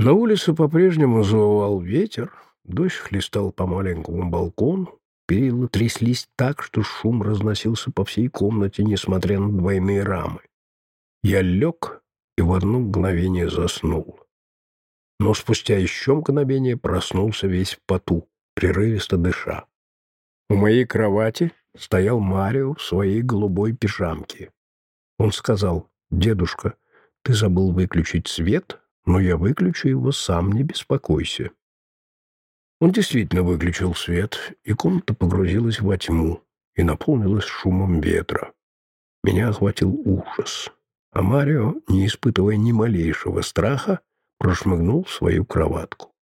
На улице по-прежнему завывал ветер, дождь хлестал по маленькому балкону, перила тряслись так, что шум разносился по всей комнате, несмотря на двойные рамы. Я лег и в одно мгновение заснул. Но спустя еще мгновение проснулся весь в поту, прерывисто дыша. У моей кровати стоял Марио в своей голубой пижамке. Он сказал, «Дедушка, ты забыл выключить свет, но я выключу его сам, не беспокойся. Он действительно выключил свет, и комната погрузилась во тьму и наполнилась шумом ветра. Меня охватил ужас, а Марио, не испытывая ни малейшего страха, прошмыгнул в свою кроватку.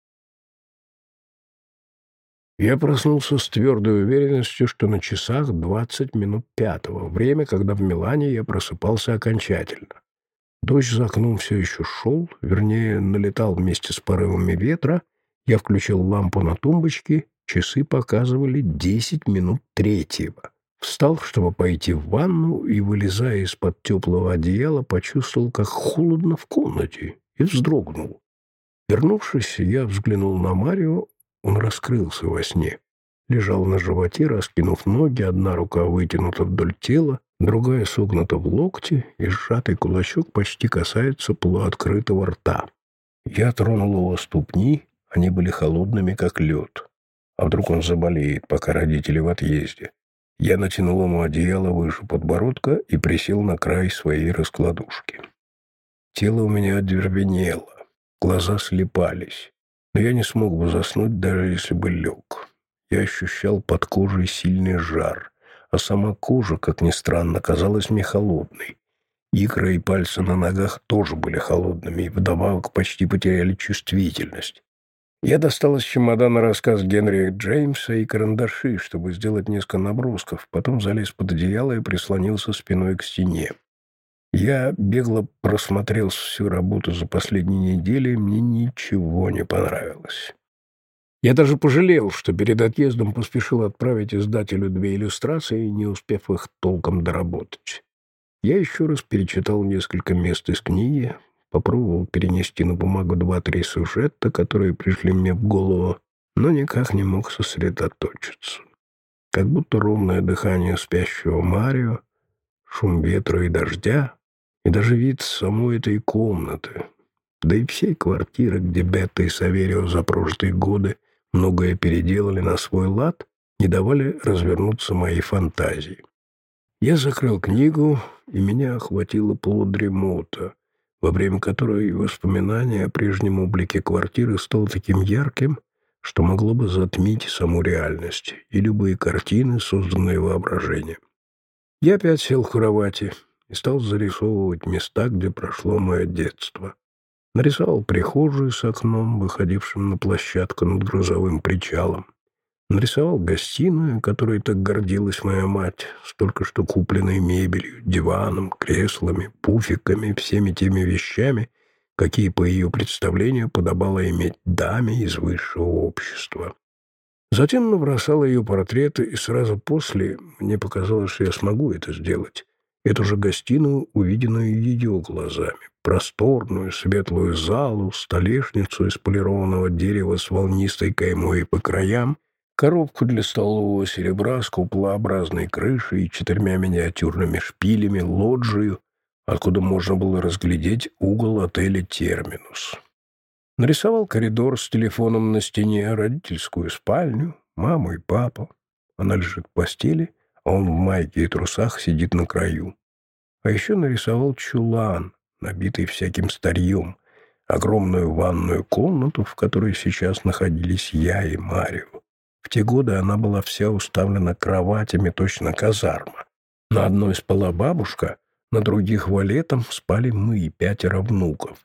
Я проснулся с твердой уверенностью, что на часах двадцать минут пятого, время, когда в Милане я просыпался окончательно. Дождь за окном все еще шел, вернее, налетал вместе с порывами ветра. Я включил лампу на тумбочке, часы показывали десять минут третьего. Встал, чтобы пойти в ванну, и, вылезая из-под теплого одеяла, почувствовал, как холодно в комнате, и вздрогнул. Вернувшись, я взглянул на Марио, он раскрылся во сне. Лежал на животе, раскинув ноги, одна рука вытянута вдоль тела, другая согнута в локте, и сжатый кулачок почти касается полуоткрытого рта. Я тронул его ступни, они были холодными, как лед. А вдруг он заболеет, пока родители в отъезде? Я натянул ему одеяло выше подбородка и присел на край своей раскладушки. Тело у меня одервенело, глаза слепались, но я не смог бы заснуть, даже если бы лег. Я ощущал под кожей сильный жар — а сама кожа, как ни странно, казалась мне холодной. Икры и пальцы на ногах тоже были холодными и вдобавок почти потеряли чувствительность. Я достал из чемодана рассказ Генри Джеймса и карандаши, чтобы сделать несколько набросков, потом залез под одеяло и прислонился спиной к стене. Я бегло просмотрел всю работу за последние недели, и мне ничего не понравилось. Я даже пожалел, что перед отъездом поспешил отправить издателю две иллюстрации, не успев их толком доработать. Я еще раз перечитал несколько мест из книги, попробовал перенести на бумагу два-три сюжета, которые пришли мне в голову, но никак не мог сосредоточиться. Как будто ровное дыхание спящего Марио, шум ветра и дождя и даже вид самой этой комнаты, да и всей квартиры, где Бетта и Саверио за прошлые годы многое переделали на свой лад, не давали развернуться моей фантазии. Я закрыл книгу, и меня охватила полудремота, во время которой воспоминание о прежнем облике квартиры стало таким ярким, что могло бы затмить саму реальность и любые картины, созданные воображением. Я опять сел в кровати и стал зарисовывать места, где прошло мое детство. Нарисовал прихожую с окном, выходившим на площадку над грузовым причалом. Нарисовал гостиную, которой так гордилась моя мать, с только что купленной мебелью, диваном, креслами, пуфиками, всеми теми вещами, какие, по ее представлению, подобало иметь даме из высшего общества. Затем набросал ее портреты, и сразу после мне показалось, что я смогу это сделать. Эту же гостиную, увиденную ее глазами. Просторную, светлую залу, столешницу из полированного дерева с волнистой каймой по краям, коробку для столового серебра с куполообразной крышей и четырьмя миниатюрными шпилями, лоджию, откуда можно было разглядеть угол отеля «Терминус». Нарисовал коридор с телефоном на стене, родительскую спальню, маму и папу. Она лежит в постели — а он в майке и трусах сидит на краю. А еще нарисовал чулан, набитый всяким старьем, огромную ванную комнату, в которой сейчас находились я и Марио. В те годы она была вся уставлена кроватями, точно казарма. На одной спала бабушка, на других валетом спали мы и пятеро внуков.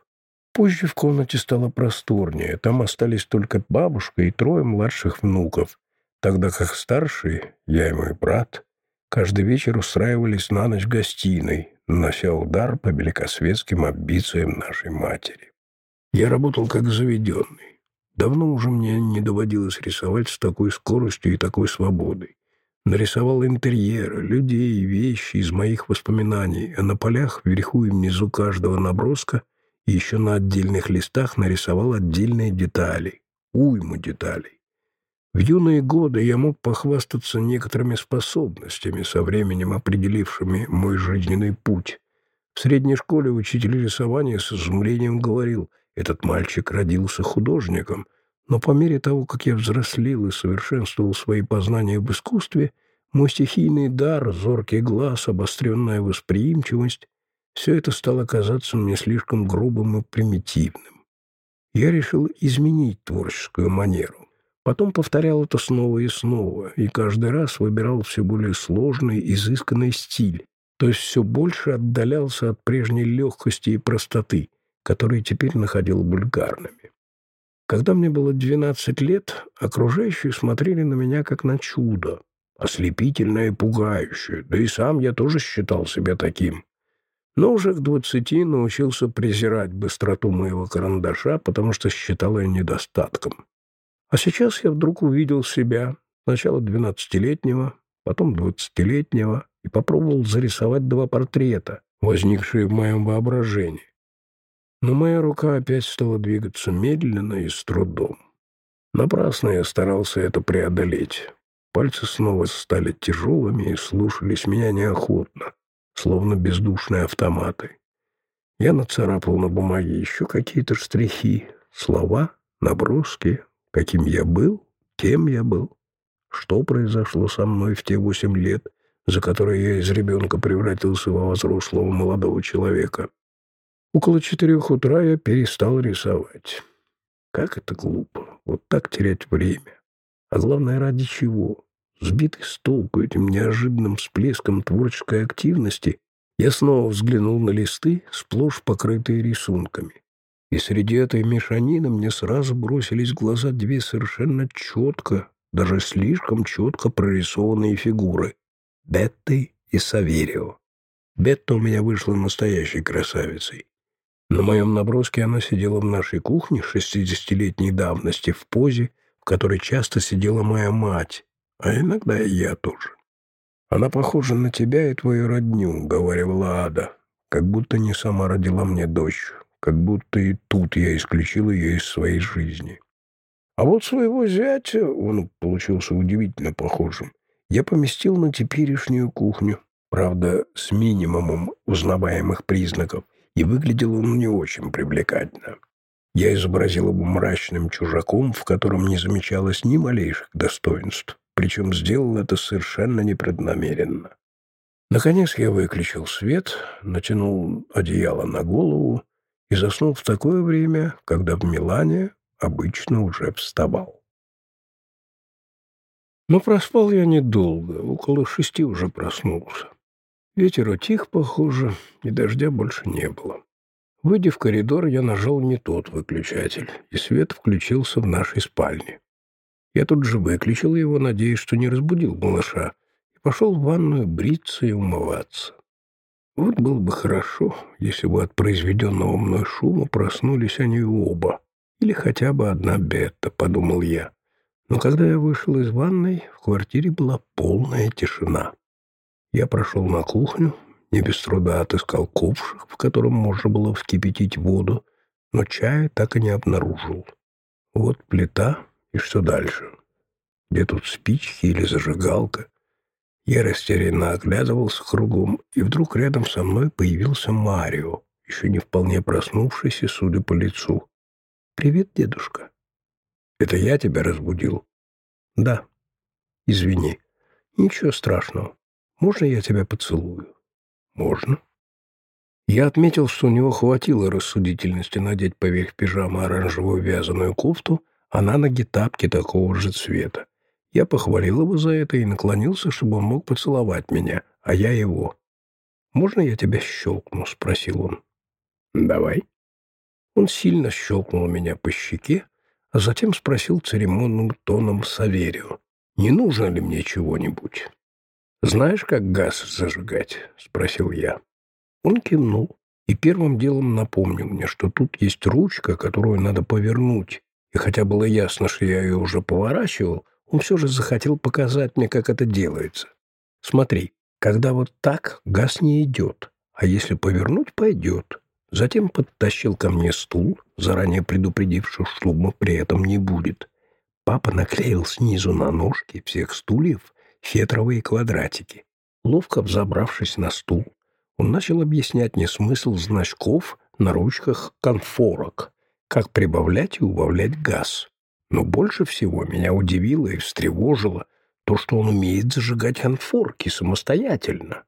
Позже в комнате стало просторнее, там остались только бабушка и трое младших внуков, тогда как старшие, я и мой брат, каждый вечер устраивались на ночь в гостиной, нанося удар по великосветским амбициям нашей матери. Я работал как заведенный. Давно уже мне не доводилось рисовать с такой скоростью и такой свободой. Нарисовал интерьеры, людей вещи из моих воспоминаний, а на полях вверху и внизу каждого наброска и еще на отдельных листах нарисовал отдельные детали, уйму деталей. В юные годы я мог похвастаться некоторыми способностями, со временем определившими мой жизненный путь. В средней школе учитель рисования с изумлением говорил, этот мальчик родился художником, но по мере того, как я взрослел и совершенствовал свои познания в искусстве, мой стихийный дар, зоркий глаз, обостренная восприимчивость — все это стало казаться мне слишком грубым и примитивным. Я решил изменить творческую манеру. Потом повторял это снова и снова, и каждый раз выбирал все более сложный, изысканный стиль, то есть все больше отдалялся от прежней легкости и простоты, которые теперь находил бульгарными. Когда мне было 12 лет, окружающие смотрели на меня как на чудо, ослепительное и пугающее, да и сам я тоже считал себя таким. Но уже к двадцати научился презирать быстроту моего карандаша, потому что считал ее недостатком. А сейчас я вдруг увидел себя, сначала двенадцатилетнего, потом двадцатилетнего, и попробовал зарисовать два портрета, возникшие в моем воображении. Но моя рука опять стала двигаться медленно и с трудом. Напрасно я старался это преодолеть. Пальцы снова стали тяжелыми и слушались меня неохотно, словно бездушные автоматы. Я нацарапал на бумаге еще какие-то штрихи, слова, наброски, Каким я был, кем я был, что произошло со мной в те восемь лет, за которые я из ребенка превратился во взрослого молодого человека. Около четырех утра я перестал рисовать. Как это глупо, вот так терять время. А главное, ради чего? Сбитый с толку этим неожиданным всплеском творческой активности, я снова взглянул на листы, сплошь покрытые рисунками. И среди этой мешанины мне сразу бросились глаза две совершенно четко, даже слишком четко прорисованные фигуры — Бетты и Саверио. Бетта у меня вышла настоящей красавицей. На моем наброске она сидела в нашей кухне шестидесятилетней давности в позе, в которой часто сидела моя мать, а иногда и я тоже. «Она похожа на тебя и твою родню», — говорила Ада, «как будто не сама родила мне дочь, как будто и тут я исключил ее из своей жизни». А вот своего зятя, он получился удивительно похожим, я поместил на теперешнюю кухню, правда, с минимумом узнаваемых признаков, и выглядел он не очень привлекательно. Я изобразил его мрачным чужаком, в котором не замечалось ни малейших достоинств, причем сделал это совершенно непреднамеренно. Наконец я выключил свет, натянул одеяло на голову и заснул в такое время, когда в Милане обычно уже вставал. Но проспал я недолго, около шести уже проснулся. Ветер утих, похоже, и дождя больше не было. Выйдя в коридор, я нажал не тот выключатель, и свет включился в нашей спальне. Я тут же выключил его, надеясь, что не разбудил малыша, и пошел в ванную бриться и умываться. Вот было бы хорошо, если бы от произведенного мной шума проснулись они оба, или хотя бы одна Бетта, подумал я. Но когда я вышел из ванной, в квартире была полная тишина. Я прошел на кухню, не без труда отыскал ковшик, в котором можно было вскипятить воду, но чая так и не обнаружил. Вот плита, и что дальше? Где тут спички или зажигалка? Я растерянно оглядывался кругом, и вдруг рядом со мной появился Марио, еще не вполне проснувшийся, судя по лицу. «Привет, дедушка». «Это я тебя разбудил?» «Да». «Извини. Ничего страшного. Можно я тебя поцелую?» «Можно». Я отметил, что у него хватило рассудительности надеть поверх пижамы оранжевую вязаную кофту, а на ноги тапки такого же цвета. Я похвалил его за это и наклонился, чтобы он мог поцеловать меня, а я его. «Можно я тебя щелкну?» — спросил он. «Давай». Он сильно щелкнул меня по щеке, а затем спросил церемонным тоном Саверию, «Не нужно ли мне чего-нибудь?» «Знаешь, как газ зажигать?» — спросил я. Он кивнул и первым делом напомнил мне, что тут есть ручка, которую надо повернуть, и хотя было ясно, что я ее уже поворачивал, он все же захотел показать мне, как это делается. Смотри, когда вот так, газ не идет, а если повернуть, пойдет. Затем подтащил ко мне стул, заранее предупредив, что шума при этом не будет. Папа наклеил снизу на ножки всех стульев фетровые квадратики. Ловко взобравшись на стул, он начал объяснять мне смысл значков на ручках конфорок, как прибавлять и убавлять газ. Но больше всего меня удивило и встревожило то, что он умеет зажигать конфорки самостоятельно.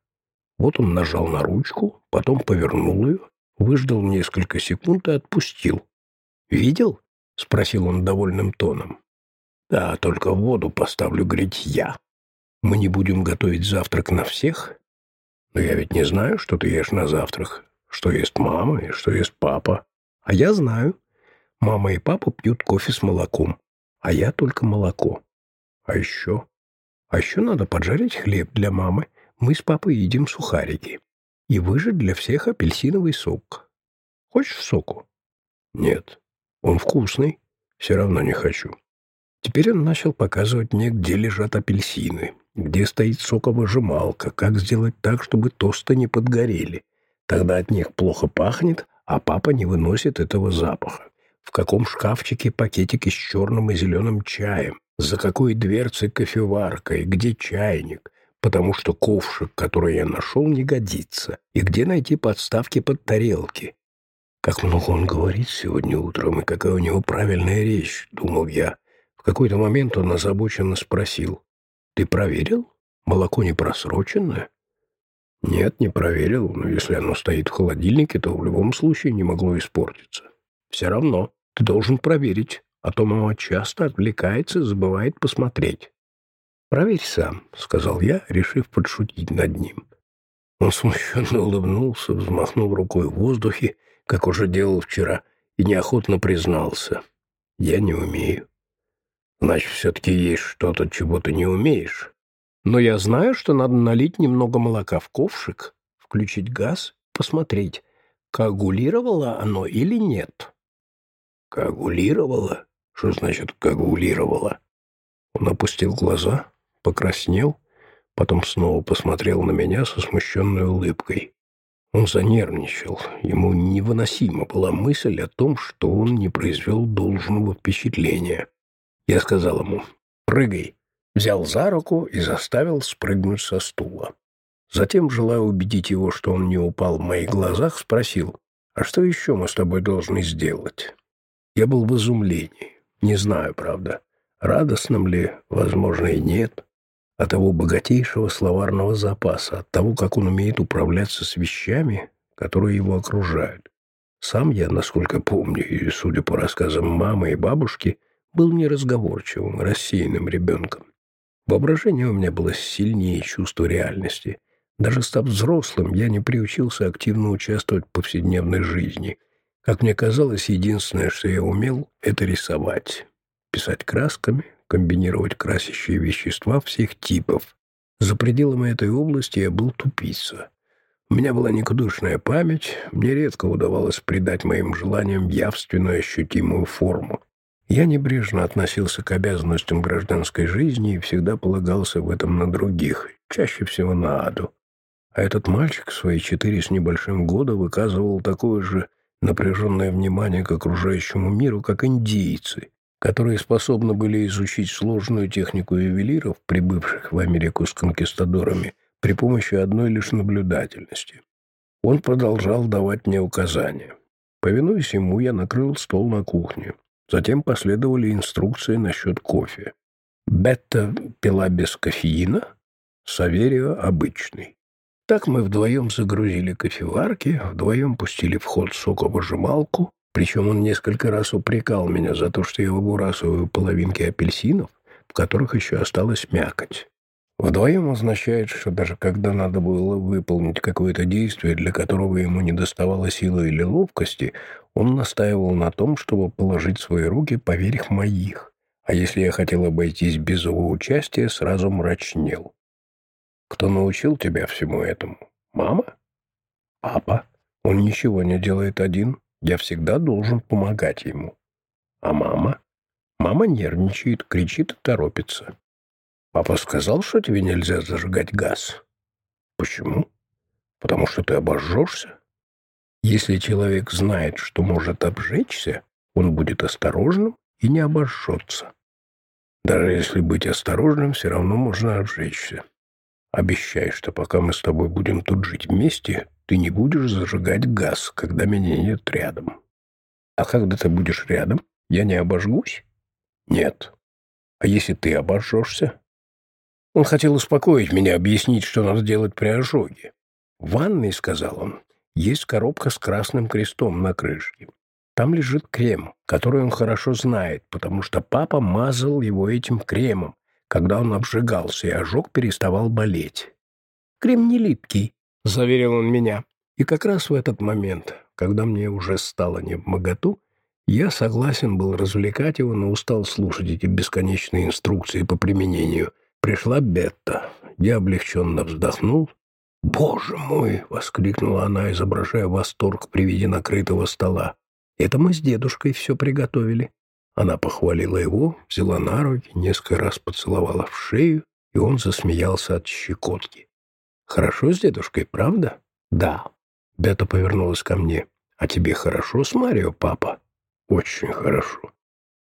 Вот он нажал на ручку, потом повернул ее, выждал несколько секунд и отпустил. «Видел?» — спросил он довольным тоном. «Да, только воду поставлю греть я. Мы не будем готовить завтрак на всех? Но я ведь не знаю, что ты ешь на завтрак, что ест мама и что ест папа. А я знаю. Мама и папа пьют кофе с молоком, а я только молоко. А еще? А еще надо поджарить хлеб для мамы. Мы с папой едим сухарики. И выжать для всех апельсиновый сок. Хочешь соку? Нет. Он вкусный. Все равно не хочу. Теперь он начал показывать мне, где лежат апельсины, где стоит соковыжималка, как сделать так, чтобы тосты не подгорели. Тогда от них плохо пахнет, а папа не выносит этого запаха в каком шкафчике пакетики с черным и зеленым чаем, за какой дверцей кофеварка и где чайник, потому что ковшик, который я нашел, не годится, и где найти подставки под тарелки. Как много он говорит сегодня утром, и какая у него правильная речь, думал я. В какой-то момент он озабоченно спросил, «Ты проверил? Молоко не просроченное?» «Нет, не проверил, но если оно стоит в холодильнике, то в любом случае не могло испортиться». Все равно ты должен проверить, а то мама часто отвлекается и забывает посмотреть. «Проверь сам», — сказал я, решив подшутить над ним. Он смущенно улыбнулся, взмахнул рукой в воздухе, как уже делал вчера, и неохотно признался. «Я не умею». «Значит, все-таки есть что-то, чего ты не умеешь. Но я знаю, что надо налить немного молока в ковшик, включить газ, посмотреть, коагулировало оно или нет. Коагулировало? Что значит коагулировало? Он опустил глаза, покраснел, потом снова посмотрел на меня со смущенной улыбкой. Он занервничал. Ему невыносима была мысль о том, что он не произвел должного впечатления. Я сказал ему «Прыгай». Взял за руку и заставил спрыгнуть со стула. Затем, желая убедить его, что он не упал в моих глазах, спросил «А что еще мы с тобой должны сделать?» Я был в изумлении. Не знаю, правда, радостным ли, возможно, и нет от того богатейшего словарного запаса, от того, как он умеет управляться с вещами, которые его окружают. Сам я, насколько помню, и судя по рассказам мамы и бабушки, был неразговорчивым, рассеянным ребенком. Воображение у меня было сильнее чувства реальности. Даже став взрослым, я не приучился активно участвовать в повседневной жизни. Как мне казалось, единственное, что я умел, это рисовать. Писать красками, комбинировать красящие вещества всех типов. За пределами этой области я был тупица. У меня была никудышная память, мне редко удавалось придать моим желаниям явственную ощутимую форму. Я небрежно относился к обязанностям гражданской жизни и всегда полагался в этом на других, чаще всего на Аду. А этот мальчик в свои четыре с небольшим года выказывал такое же напряженное внимание к окружающему миру, как индийцы, которые способны были изучить сложную технику ювелиров, прибывших в Америку с конкистадорами, при помощи одной лишь наблюдательности. Он продолжал давать мне указания. Повинуясь ему, я накрыл стол на кухне. Затем последовали инструкции насчет кофе. Бетта пила без кофеина, Саверио обычный. Так мы вдвоем загрузили кофеварки, вдвоем пустили в ход соковыжималку, причем он несколько раз упрекал меня за то, что я выбрасываю половинки апельсинов, в которых еще осталась мякоть. Вдвоем означает, что даже когда надо было выполнить какое-то действие, для которого ему не доставало силы или ловкости, он настаивал на том, чтобы положить свои руки поверх моих. А если я хотел обойтись без его участия, сразу мрачнел. «Кто научил тебя всему этому? Мама?» «Папа. Он ничего не делает один. Я всегда должен помогать ему. А мама? Мама нервничает, кричит и торопится. Папа сказал, что тебе нельзя зажигать газ. Почему? Потому что ты обожжешься. Если человек знает, что может обжечься, он будет осторожным и не обожжется. Даже если быть осторожным, все равно можно обжечься. Обещай, что пока мы с тобой будем тут жить вместе, ты не будешь зажигать газ, когда меня нет рядом. А когда ты будешь рядом, я не обожгусь? Нет. А если ты обожжешься? Он хотел успокоить меня, объяснить, что надо делать при ожоге. В ванной, сказал он, есть коробка с красным крестом на крышке. Там лежит крем, который он хорошо знает, потому что папа мазал его этим кремом, когда он обжигался, и ожог переставал болеть. Крем не липкий, — заверил он меня. И как раз в этот момент, когда мне уже стало не в моготу, я согласен был развлекать его, но устал слушать эти бесконечные инструкции по применению. Пришла Бетта. Я облегченно вздохнул. «Боже мой!» — воскликнула она, изображая восторг при виде накрытого стола. «Это мы с дедушкой все приготовили». Она похвалила его, взяла на руки, несколько раз поцеловала в шею, и он засмеялся от щекотки. Хорошо с дедушкой, правда? Да. Бета повернулась ко мне. А тебе хорошо с Марио, папа? Очень хорошо.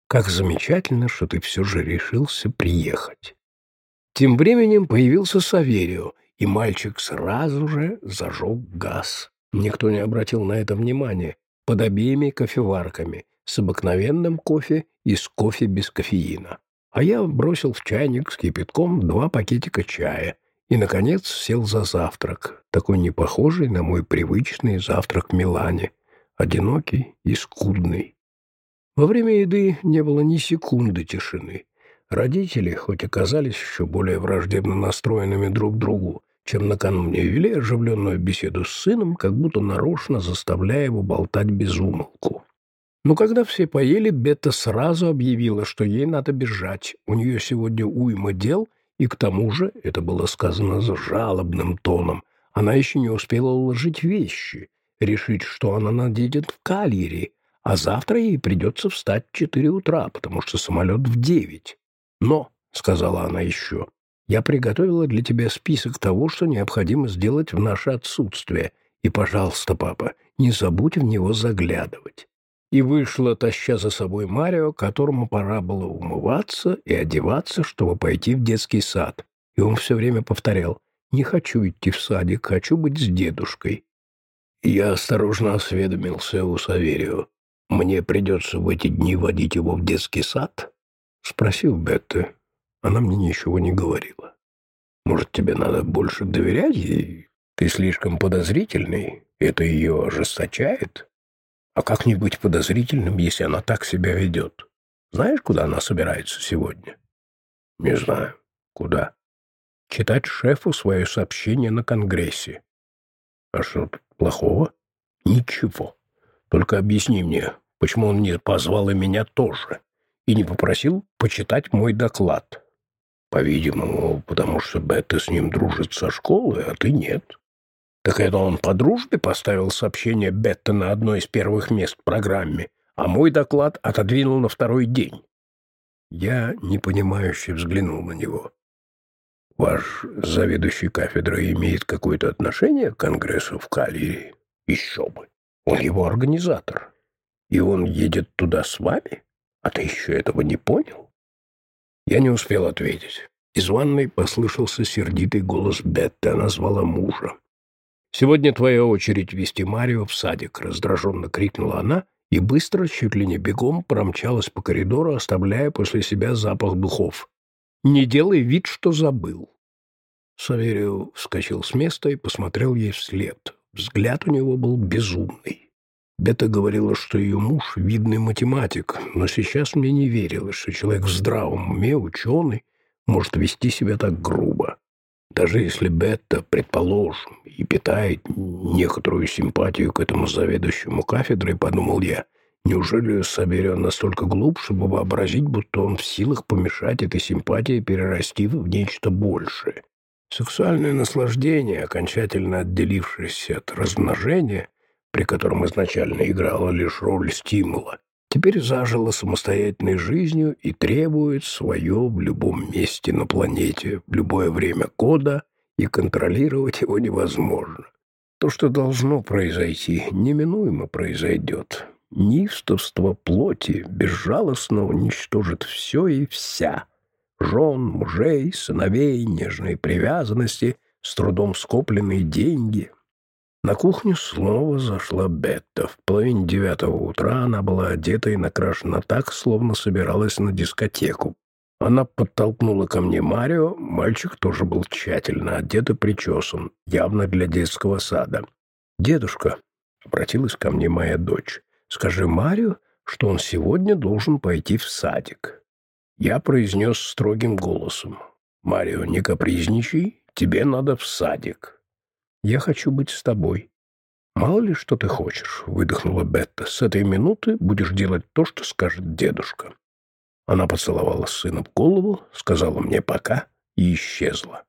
Как замечательно, что ты все же решился приехать. Тем временем появился Саверио, и мальчик сразу же зажег газ. Никто не обратил на это внимания. Под обеими кофеварками, с обыкновенным кофе и с кофе без кофеина. А я бросил в чайник с кипятком два пакетика чая — и, наконец, сел за завтрак, такой не похожий на мой привычный завтрак в Милане, одинокий и скудный. Во время еды не было ни секунды тишины. Родители, хоть оказались еще более враждебно настроенными друг другу, чем накануне, вели оживленную беседу с сыном, как будто нарочно заставляя его болтать без умолку. Но когда все поели, Бетта сразу объявила, что ей надо бежать. У нее сегодня уйма дел, и к тому же, это было сказано с жалобным тоном, Она еще не успела уложить вещи, решить, что она наденет в кальере, а завтра ей придется встать в четыре утра, потому что самолет в девять. Но, — сказала она еще, — я приготовила для тебя список того, что необходимо сделать в наше отсутствие, и, пожалуйста, папа, не забудь в него заглядывать. И вышла, таща за собой Марио, которому пора было умываться и одеваться, чтобы пойти в детский сад. И он все время повторял, «Не хочу идти в садик, хочу быть с дедушкой». Я осторожно осведомился у Саверио. «Мне придется в эти дни водить его в детский сад?» — спросил Бетта. Она мне ничего не говорила. «Может, тебе надо больше доверять ей? Ты слишком подозрительный. Это ее ожесточает? А как не быть подозрительным, если она так себя ведет? Знаешь, куда она собирается сегодня?» «Не знаю. Куда?» «Читать шефу свое сообщение на Конгрессе». «А что плохого?» «Ничего. Только объясни мне, почему он не позвал и меня тоже и не попросил почитать мой доклад. По-видимому, потому что Бетта с ним дружит со школы, а ты нет. Так это он по дружбе поставил сообщение Бетта на одно из первых мест в программе, а мой доклад отодвинул на второй день. Я непонимающе взглянул на него. Ваш заведующий кафедрой имеет какое-то отношение к Конгрессу в Калии? Еще бы. Он его организатор. И он едет туда с вами? А ты еще этого не понял? Я не успел ответить. Из ванной послышался сердитый голос Бетты. Она звала мужа. «Сегодня твоя очередь вести Марио в садик», — раздраженно крикнула она и быстро, чуть ли не бегом, промчалась по коридору, оставляя после себя запах духов. «Не делай вид, что забыл». Саверио вскочил с места и посмотрел ей вслед. Взгляд у него был безумный. Бета говорила, что ее муж — видный математик, но сейчас мне не верилось, что человек в здравом уме, ученый, может вести себя так грубо. Даже если Бетта, предположим, и питает некоторую симпатию к этому заведующему кафедрой, подумал я, неужели Саберен настолько глуп, чтобы вообразить, будто он в силах помешать этой симпатии перерасти в нечто большее? Сексуальное наслаждение, окончательно отделившееся от размножения, при котором изначально играла лишь роль стимула, теперь зажило самостоятельной жизнью и требует свое в любом месте на планете, в любое время года, и контролировать его невозможно. То, что должно произойти, неминуемо произойдет. Нистовство плоти безжалостно уничтожит все и вся. Жен, мужей, сыновей, нежные привязанности, с трудом скопленные деньги, на кухню снова зашла Бетта. В половине девятого утра она была одета и накрашена так, словно собиралась на дискотеку. Она подтолкнула ко мне Марио, мальчик тоже был тщательно одет и причесан, явно для детского сада. «Дедушка», — обратилась ко мне моя дочь, — «скажи Марио, что он сегодня должен пойти в садик». Я произнес строгим голосом. «Марио, не капризничай, тебе надо в садик». Я хочу быть с тобой. Мало ли, что ты хочешь, выдохнула Бетта. С этой минуты будешь делать то, что скажет дедушка. Она поцеловала сына в голову, сказала мне пока и исчезла.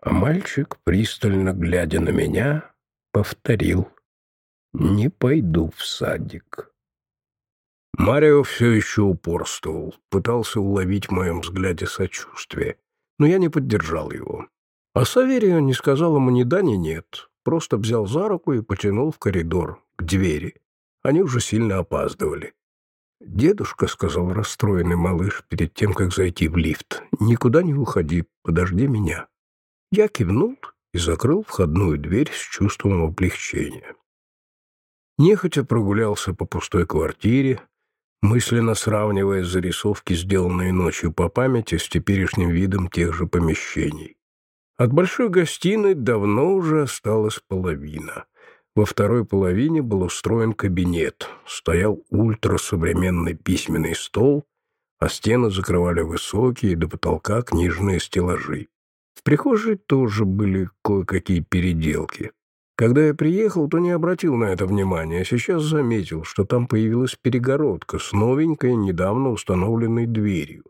А мальчик, пристально глядя на меня, повторил «Не пойду в садик». Марио все еще упорствовал, пытался уловить в моем взгляде сочувствие, но я не поддержал его. А Саверия не сказал ему ни да, ни нет, просто взял за руку и потянул в коридор, к двери. Они уже сильно опаздывали. «Дедушка», — сказал расстроенный малыш перед тем, как зайти в лифт, — «никуда не уходи, подожди меня». Я кивнул и закрыл входную дверь с чувством облегчения. Нехотя прогулялся по пустой квартире, мысленно сравнивая зарисовки, сделанные ночью по памяти, с теперешним видом тех же помещений. От большой гостиной давно уже осталась половина. Во второй половине был устроен кабинет, стоял ультрасовременный письменный стол, а стены закрывали высокие до потолка книжные стеллажи. В прихожей тоже были кое-какие переделки. Когда я приехал, то не обратил на это внимания, а сейчас заметил, что там появилась перегородка с новенькой, недавно установленной дверью.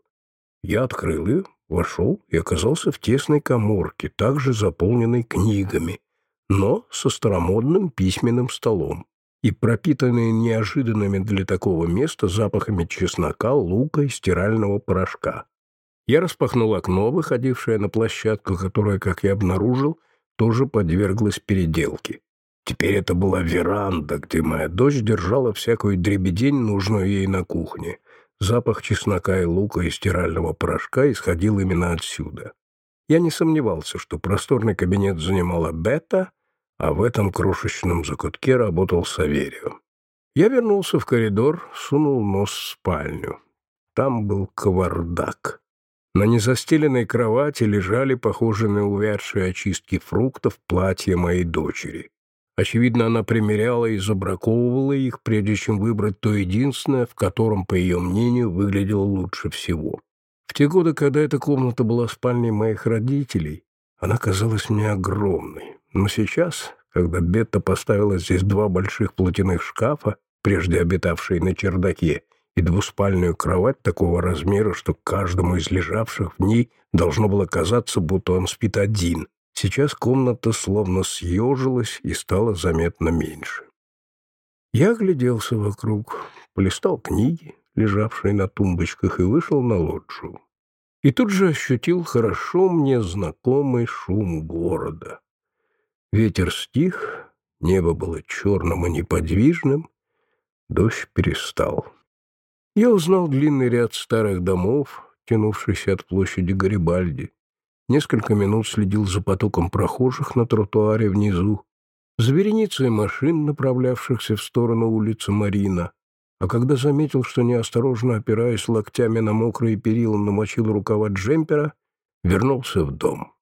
Я открыл ее, вошел и оказался в тесной коморке, также заполненной книгами, но со старомодным письменным столом и пропитанные неожиданными для такого места запахами чеснока, лука и стирального порошка. Я распахнул окно, выходившее на площадку, которая, как я обнаружил, тоже подверглась переделке. Теперь это была веранда, где моя дочь держала всякую дребедень, нужную ей на кухне. Запах чеснока и лука и стирального порошка исходил именно отсюда. Я не сомневался, что просторный кабинет занимала Бета, а в этом крошечном закутке работал Саверио. Я вернулся в коридор, сунул нос в спальню. Там был кавардак. На незастеленной кровати лежали похожие на увядшие очистки фруктов платья моей дочери. Очевидно, она примеряла и забраковывала их, прежде чем выбрать то единственное, в котором, по ее мнению, выглядело лучше всего. В те годы, когда эта комната была спальней моих родителей, она казалась мне огромной. Но сейчас, когда Бетта поставила здесь два больших платяных шкафа, прежде обитавшие на чердаке, и двуспальную кровать такого размера, что каждому из лежавших в ней должно было казаться, будто он спит один, Сейчас комната словно съежилась и стала заметно меньше. Я огляделся вокруг, полистал книги, лежавшие на тумбочках, и вышел на лоджию. И тут же ощутил хорошо мне знакомый шум города. Ветер стих, небо было черным и неподвижным, дождь перестал. Я узнал длинный ряд старых домов, тянувшийся от площади Гарибальди, Несколько минут следил за потоком прохожих на тротуаре внизу, за вереницей машин, направлявшихся в сторону улицы Марина, а когда заметил, что неосторожно опираясь локтями на мокрые перила, намочил рукава джемпера, вернулся в дом.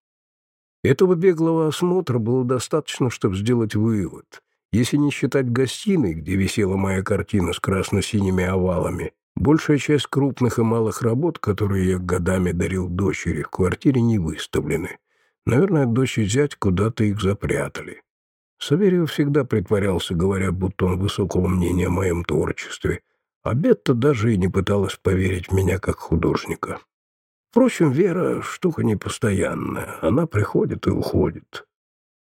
Этого беглого осмотра было достаточно, чтобы сделать вывод. Если не считать гостиной, где висела моя картина с красно-синими овалами, Большая часть крупных и малых работ, которые я годами дарил дочери, в квартире не выставлены. Наверное, дочь и зять куда-то их запрятали. Саверьев всегда притворялся, говоря, будто он высокого мнения о моем творчестве, а Бетта даже и не пыталась поверить в меня как художника. Впрочем, Вера — штука непостоянная, она приходит и уходит.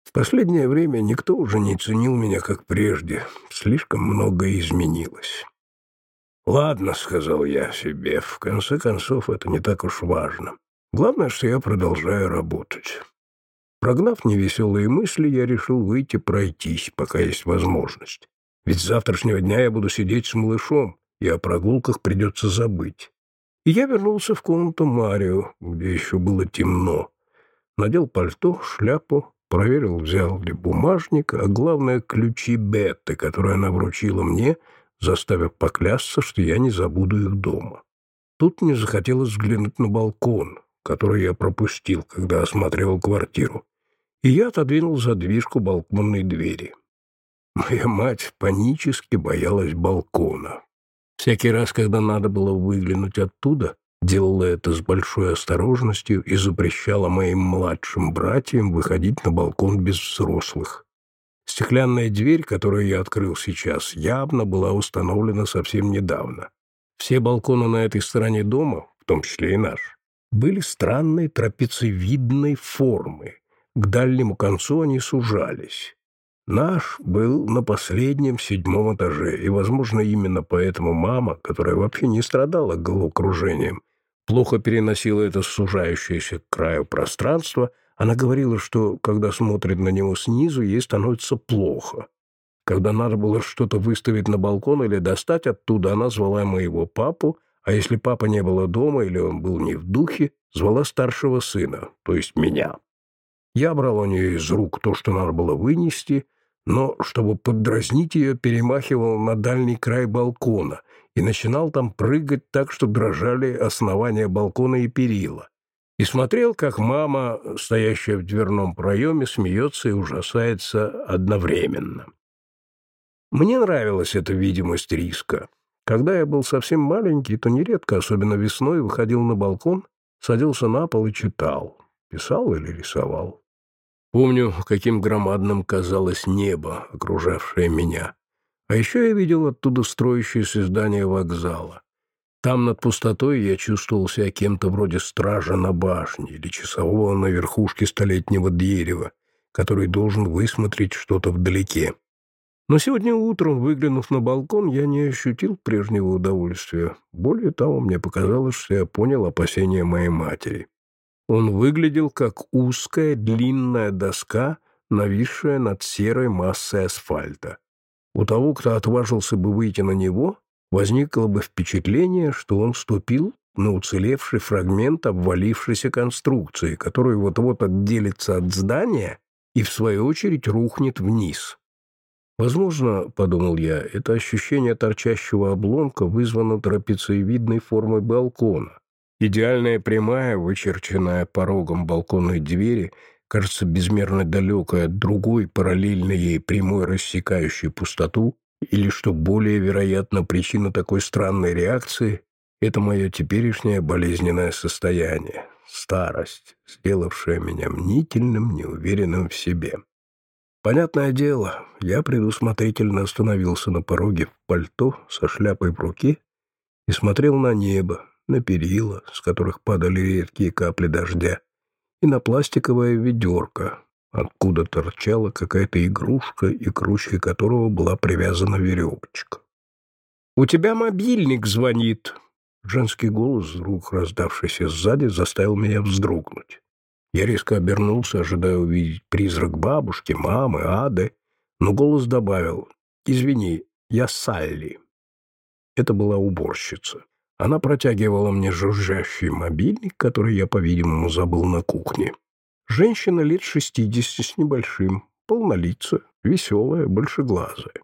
В последнее время никто уже не ценил меня, как прежде, слишком многое изменилось. «Ладно», — сказал я себе, — «в конце концов, это не так уж важно. Главное, что я продолжаю работать». Прогнав невеселые мысли, я решил выйти пройтись, пока есть возможность. Ведь с завтрашнего дня я буду сидеть с малышом, и о прогулках придется забыть. И я вернулся в комнату Марио, где еще было темно. Надел пальто, шляпу, проверил, взял ли бумажник, а главное — ключи Бетты, которые она вручила мне — заставив поклясться, что я не забуду их дома. Тут мне захотелось взглянуть на балкон, который я пропустил, когда осматривал квартиру, и я отодвинул задвижку балконной двери. Моя мать панически боялась балкона. Всякий раз, когда надо было выглянуть оттуда, делала это с большой осторожностью и запрещала моим младшим братьям выходить на балкон без взрослых. Стеклянная дверь, которую я открыл сейчас, явно была установлена совсем недавно. Все балконы на этой стороне дома, в том числе и наш, были странной трапециевидной формы. К дальнему концу они сужались. Наш был на последнем седьмом этаже, и, возможно, именно поэтому мама, которая вообще не страдала головокружением, плохо переносила это сужающееся к краю пространство – она говорила, что, когда смотрит на него снизу, ей становится плохо. Когда надо было что-то выставить на балкон или достать оттуда, она звала моего папу, а если папа не было дома или он был не в духе, звала старшего сына, то есть меня. Я брал у нее из рук то, что надо было вынести, но, чтобы поддразнить ее, перемахивал на дальний край балкона и начинал там прыгать так, что дрожали основания балкона и перила и смотрел, как мама, стоящая в дверном проеме, смеется и ужасается одновременно. Мне нравилась эта видимость риска. Когда я был совсем маленький, то нередко, особенно весной, выходил на балкон, садился на пол и читал, писал или рисовал. Помню, каким громадным казалось небо, окружавшее меня. А еще я видел оттуда строящееся здание вокзала. Там над пустотой я чувствовал себя кем-то вроде стража на башне или часового на верхушке столетнего дерева, который должен высмотреть что-то вдалеке. Но сегодня утром, выглянув на балкон, я не ощутил прежнего удовольствия. Более того, мне показалось, что я понял опасения моей матери. Он выглядел как узкая длинная доска, нависшая над серой массой асфальта. У того, кто отважился бы выйти на него, возникло бы впечатление, что он ступил на уцелевший фрагмент обвалившейся конструкции, который вот-вот отделится от здания и, в свою очередь, рухнет вниз. Возможно, — подумал я, — это ощущение торчащего обломка вызвано трапециевидной формой балкона. Идеальная прямая, вычерченная порогом балконной двери, кажется безмерно далекой от другой, параллельной ей прямой, рассекающей пустоту, или, что более вероятно, причина такой странной реакции — это мое теперешнее болезненное состояние, старость, сделавшая меня мнительным, неуверенным в себе. Понятное дело, я предусмотрительно остановился на пороге в пальто со шляпой в руке и смотрел на небо, на перила, с которых падали редкие капли дождя, и на пластиковое ведерко, откуда торчала какая-то игрушка, и к ручке которого была привязана веревочка. «У тебя мобильник звонит!» Женский голос, вдруг раздавшийся сзади, заставил меня вздрогнуть. Я резко обернулся, ожидая увидеть призрак бабушки, мамы, Ады, но голос добавил «Извини, я Салли». Это была уборщица. Она протягивала мне жужжащий мобильник, который я, по-видимому, забыл на кухне. Женщина лет шестидесяти с небольшим, полнолицая, веселая, большеглазая.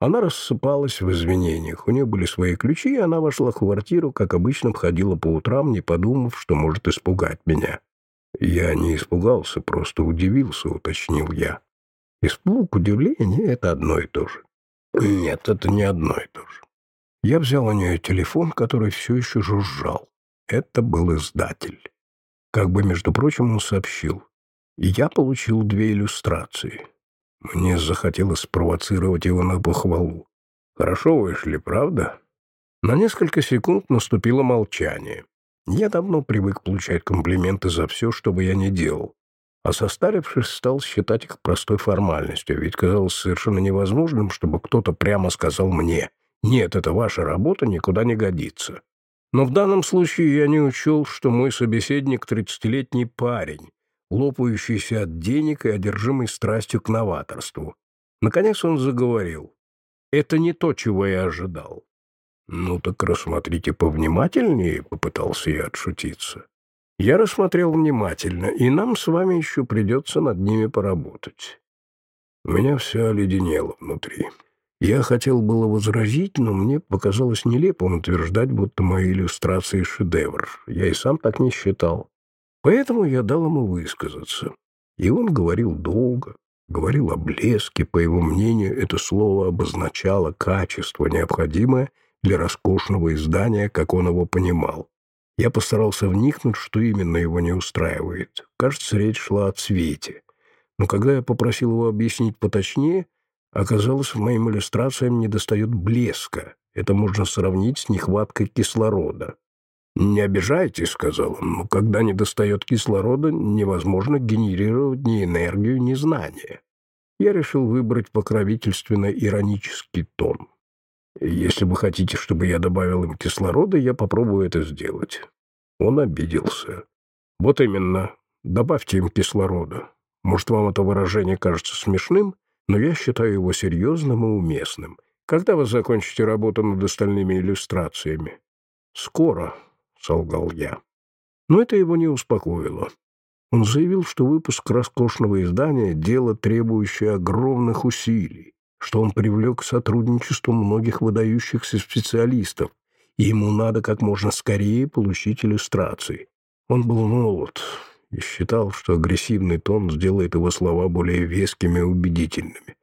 Она рассыпалась в извинениях. У нее были свои ключи, и она вошла в квартиру, как обычно входила по утрам, не подумав, что может испугать меня. Я не испугался, просто удивился, уточнил я. Испуг, удивление — это одно и то же. Нет, это не одно и то же. Я взял у нее телефон, который все еще жужжал. Это был издатель. Как бы, между прочим, он сообщил. Я получил две иллюстрации. Мне захотелось спровоцировать его на похвалу. Хорошо вышли, правда? На несколько секунд наступило молчание. Я давно привык получать комплименты за все, что бы я ни делал. А состарившись, стал считать их простой формальностью, ведь казалось совершенно невозможным, чтобы кто-то прямо сказал мне нет, это ваша работа никуда не годится. Но в данном случае я не учел, что мой собеседник — тридцатилетний парень, лопающийся от денег и одержимый страстью к новаторству. Наконец он заговорил. «Это не то, чего я ожидал». «Ну так рассмотрите повнимательнее», — попытался я отшутиться. «Я рассмотрел внимательно, и нам с вами еще придется над ними поработать». У меня все оледенело внутри. Я хотел было возразить, но мне показалось нелепым утверждать, будто мои иллюстрации — шедевр. Я и сам так не считал. Поэтому я дал ему высказаться. И он говорил долго, говорил о блеске. По его мнению, это слово обозначало качество, необходимое для роскошного издания, как он его понимал. Я постарался вникнуть, что именно его не устраивает. Кажется, речь шла о цвете. Но когда я попросил его объяснить поточнее — Оказалось, моим иллюстрациям недостает блеска. Это можно сравнить с нехваткой кислорода. «Не обижайтесь», — сказал он, — «но когда недостает кислорода, невозможно генерировать ни энергию, ни знания». Я решил выбрать покровительственно-иронический тон. «Если вы хотите, чтобы я добавил им кислорода, я попробую это сделать». Он обиделся. «Вот именно. Добавьте им кислорода. Может, вам это выражение кажется смешным?» Но я считаю его серьезным и уместным. Когда вы закончите работу над остальными иллюстрациями? Скоро, солгал я. Но это его не успокоило. Он заявил, что выпуск роскошного издания — дело, требующее огромных усилий, что он привлек к сотрудничеству многих выдающихся специалистов, и ему надо как можно скорее получить иллюстрации. Он был молод, и считал, что агрессивный тон сделает его слова более вескими и убедительными.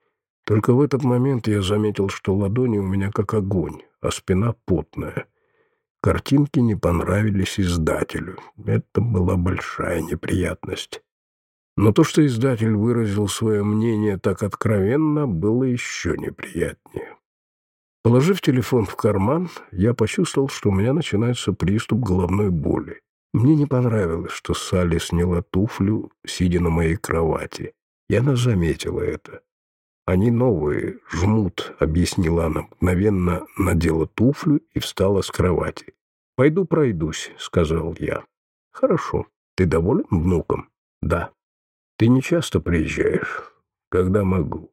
Только в этот момент я заметил, что ладони у меня как огонь, а спина потная. Картинки не понравились издателю. Это была большая неприятность. Но то, что издатель выразил свое мнение так откровенно, было еще неприятнее. Положив телефон в карман, я почувствовал, что у меня начинается приступ головной боли. Мне не понравилось, что Салли сняла туфлю, сидя на моей кровати. И она заметила это. «Они новые, жмут», — объяснила она, мгновенно надела туфлю и встала с кровати. «Пойду пройдусь», — сказал я. «Хорошо. Ты доволен внуком?» «Да». «Ты не часто приезжаешь?» «Когда могу».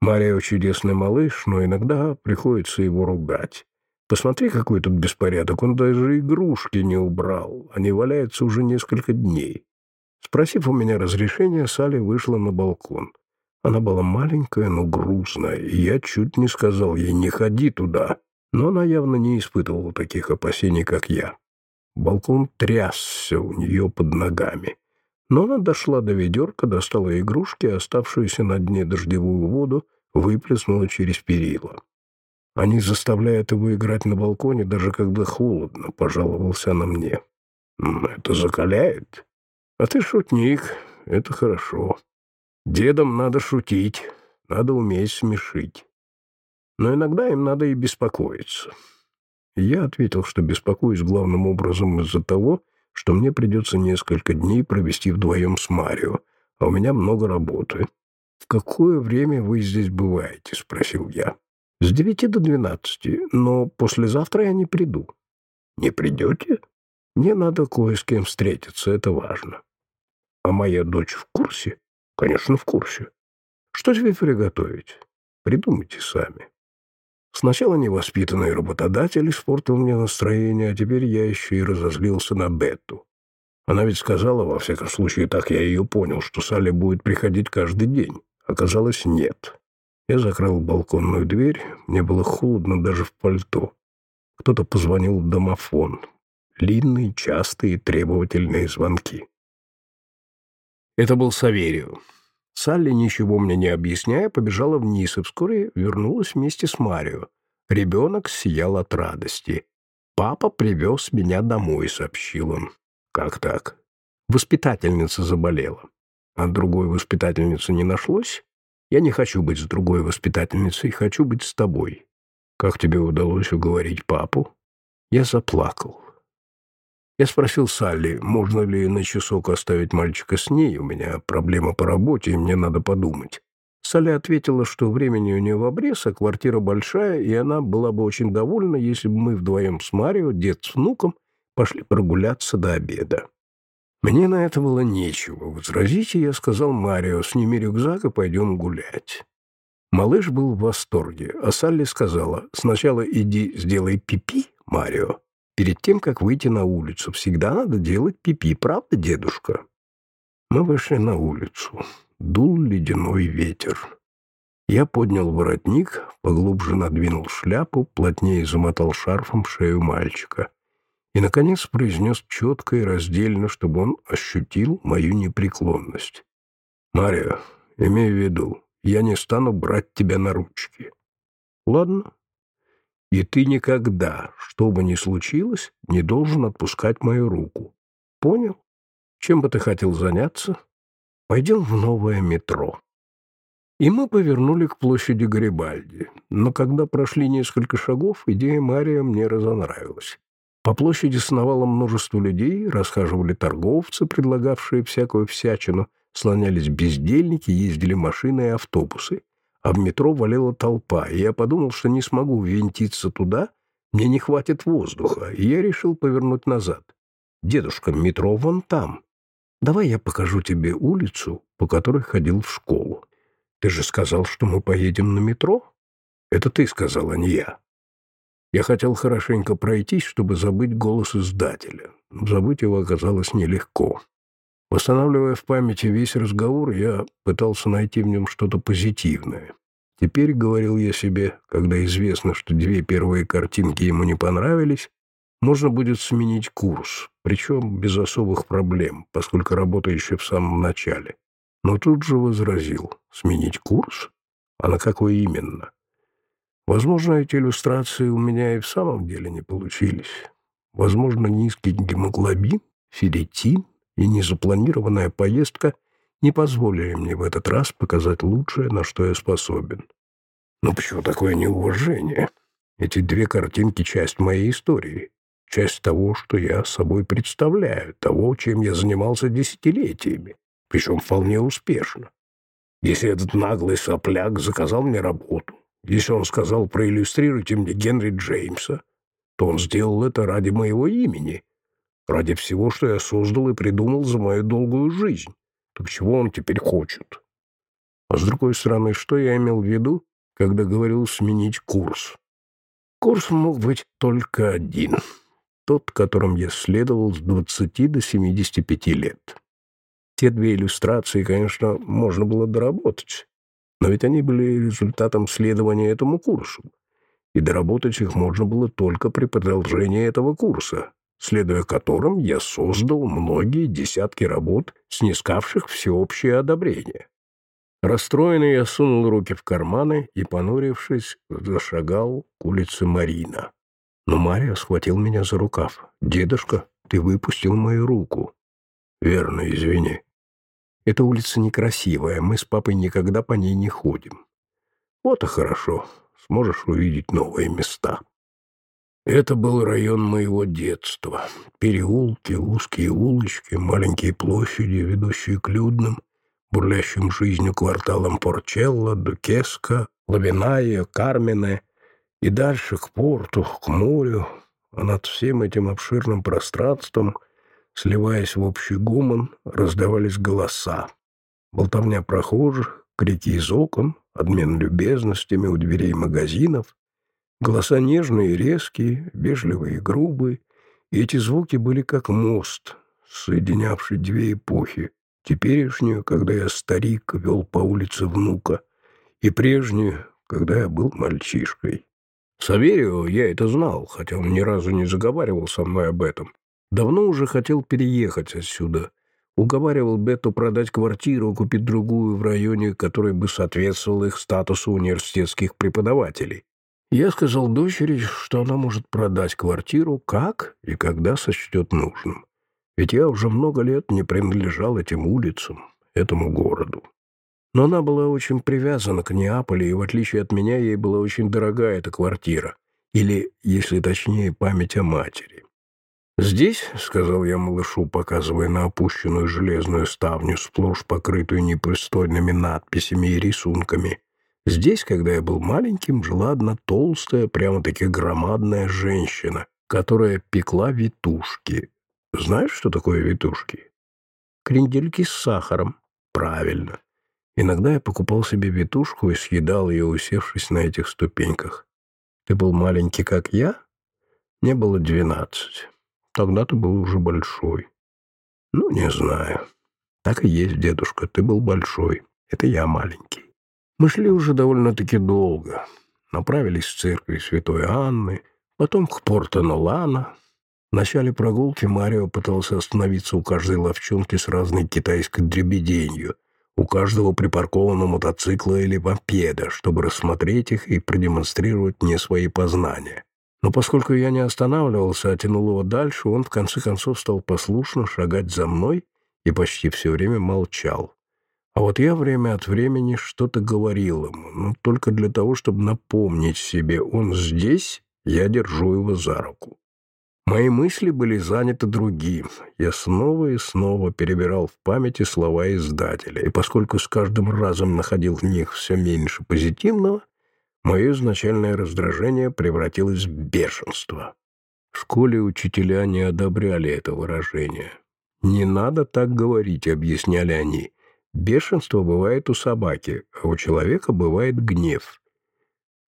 Марио чудесный малыш, но иногда приходится его ругать. Посмотри, какой тут беспорядок. Он даже игрушки не убрал. Они валяются уже несколько дней. Спросив у меня разрешения, Салли вышла на балкон. Она была маленькая, но грустная, и я чуть не сказал ей «не ходи туда», но она явно не испытывала таких опасений, как я. Балкон трясся у нее под ногами. Но она дошла до ведерка, достала игрушки, оставшуюся на дне дождевую воду, выплеснула через перила. Они заставляют его играть на балконе, даже когда холодно, — пожаловался на мне. Это закаляет. А ты шутник, это хорошо. Дедам надо шутить, надо уметь смешить. Но иногда им надо и беспокоиться. Я ответил, что беспокоюсь главным образом из-за того, что мне придется несколько дней провести вдвоем с Марио, а у меня много работы. «В какое время вы здесь бываете?» — спросил я. «С девяти до двенадцати, но послезавтра я не приду». «Не придете?» «Мне надо кое с кем встретиться, это важно». «А моя дочь в курсе?» Конечно, в курсе. Что тебе приготовить? Придумайте сами. Сначала невоспитанный работодатель испортил мне настроение, а теперь я еще и разозлился на Бетту. Она ведь сказала, во всяком случае, так я ее понял, что Салли будет приходить каждый день. Оказалось, нет. Я закрыл балконную дверь, мне было холодно даже в пальто. Кто-то позвонил в домофон. Длинные, частые, требовательные звонки. Это был Саверио. Салли, ничего мне не объясняя, побежала вниз и вскоре вернулась вместе с Марио. Ребенок сиял от радости. «Папа привез меня домой», — сообщил он. «Как так?» «Воспитательница заболела». «А другой воспитательницы не нашлось?» «Я не хочу быть с другой воспитательницей, хочу быть с тобой». «Как тебе удалось уговорить папу?» Я заплакал. Я спросил Салли, можно ли на часок оставить мальчика с ней, у меня проблема по работе, и мне надо подумать. Салли ответила, что времени у нее в обрез, а квартира большая, и она была бы очень довольна, если бы мы вдвоем с Марио, дед с внуком, пошли прогуляться до обеда. Мне на это было нечего возразить, и я сказал Марио, сними рюкзак и пойдем гулять. Малыш был в восторге, а Салли сказала, сначала иди сделай пипи, Марио, Перед тем, как выйти на улицу, всегда надо делать пипи, правда, дедушка? Мы вышли на улицу. Дул ледяной ветер. Я поднял воротник, поглубже надвинул шляпу, плотнее замотал шарфом шею мальчика. И, наконец, произнес четко и раздельно, чтобы он ощутил мою непреклонность. «Мария, имей в виду, я не стану брать тебя на ручки». «Ладно, и ты никогда, что бы ни случилось, не должен отпускать мою руку. Понял? Чем бы ты хотел заняться? Пойдем в новое метро. И мы повернули к площади Гарибальди. Но когда прошли несколько шагов, идея Мария мне разонравилась. По площади сновало множество людей, расхаживали торговцы, предлагавшие всякую всячину, слонялись бездельники, ездили машины и автобусы а в метро валила толпа, и я подумал, что не смогу винтиться туда, мне не хватит воздуха, и я решил повернуть назад. «Дедушка, метро вон там. Давай я покажу тебе улицу, по которой ходил в школу. Ты же сказал, что мы поедем на метро? Это ты сказал, а не я». Я хотел хорошенько пройтись, чтобы забыть голос издателя. Забыть его оказалось нелегко. Восстанавливая в памяти весь разговор, я пытался найти в нем что-то позитивное. Теперь, говорил я себе, когда известно, что две первые картинки ему не понравились, можно будет сменить курс, причем без особых проблем, поскольку работа еще в самом начале. Но тут же возразил, сменить курс? А на какой именно? Возможно, эти иллюстрации у меня и в самом деле не получились. Возможно, низкий гемоглобин, ферритин, и незапланированная поездка не позволили мне в этот раз показать лучшее, на что я способен. Но почему такое неуважение? Эти две картинки — часть моей истории, часть того, что я собой представляю, того, чем я занимался десятилетиями, причем вполне успешно. Если этот наглый сопляк заказал мне работу, если он сказал проиллюстрируйте мне Генри Джеймса, то он сделал это ради моего имени, ради всего, что я создал и придумал за мою долгую жизнь. Так чего он теперь хочет? А с другой стороны, что я имел в виду, когда говорил сменить курс? Курс мог быть только один. Тот, которым я следовал с 20 до 75 лет. Те две иллюстрации, конечно, можно было доработать, но ведь они были результатом следования этому курсу, и доработать их можно было только при продолжении этого курса, следуя которым я создал многие десятки работ, снискавших всеобщее одобрение. Расстроенный я сунул руки в карманы и, понурившись, зашагал к улице Марина. Но Мария схватил меня за рукав. «Дедушка, ты выпустил мою руку». «Верно, извини. Эта улица некрасивая, мы с папой никогда по ней не ходим». «Вот и хорошо. Сможешь увидеть новые места». Это был район моего детства. Переулки, узкие улочки, маленькие площади, ведущие к людным, бурлящим жизнью кварталам Порчелло, Дукеска, Лавиная, Кармене и дальше к порту, к морю, а над всем этим обширным пространством, сливаясь в общий гуман, раздавались голоса. Болтовня прохожих, крики из окон, обмен любезностями у дверей магазинов, голоса нежные и резкие, вежливые и грубые, и эти звуки были как мост, соединявший две эпохи, теперешнюю, когда я старик вел по улице внука, и прежнюю, когда я был мальчишкой. Саверио я это знал, хотя он ни разу не заговаривал со мной об этом. Давно уже хотел переехать отсюда. Уговаривал Бетту продать квартиру, купить другую в районе, который бы соответствовал их статусу университетских преподавателей. Я сказал дочери, что она может продать квартиру как и когда сочтет нужным. Ведь я уже много лет не принадлежал этим улицам, этому городу. Но она была очень привязана к Неаполю, и в отличие от меня ей была очень дорога эта квартира, или, если точнее, память о матери. «Здесь», — сказал я малышу, показывая на опущенную железную ставню, сплошь покрытую непристойными надписями и рисунками, здесь, когда я был маленьким, жила одна толстая, прямо-таки громадная женщина, которая пекла витушки. Знаешь, что такое витушки? Крендельки с сахаром. Правильно. Иногда я покупал себе витушку и съедал ее, усевшись на этих ступеньках. Ты был маленький, как я? Мне было двенадцать. Тогда ты был уже большой. Ну, не знаю. Так и есть, дедушка, ты был большой. Это я маленький. Мы шли уже довольно-таки долго. Направились в церкви Святой Анны, потом к Порто-Нолана, в начале прогулки Марио пытался остановиться у каждой ловчонки с разной китайской дребеденью, у каждого припаркованного мотоцикла или мопеда, чтобы рассмотреть их и продемонстрировать мне свои познания. Но поскольку я не останавливался, а тянул его дальше, он в конце концов стал послушно шагать за мной и почти все время молчал. А вот я время от времени что-то говорил ему, но только для того, чтобы напомнить себе, он здесь, я держу его за руку. Мои мысли были заняты другим. Я снова и снова перебирал в памяти слова издателя, и поскольку с каждым разом находил в них все меньше позитивного, мое изначальное раздражение превратилось в бешенство. В школе учителя не одобряли это выражение. «Не надо так говорить», — объясняли они. «Бешенство бывает у собаки, а у человека бывает гнев».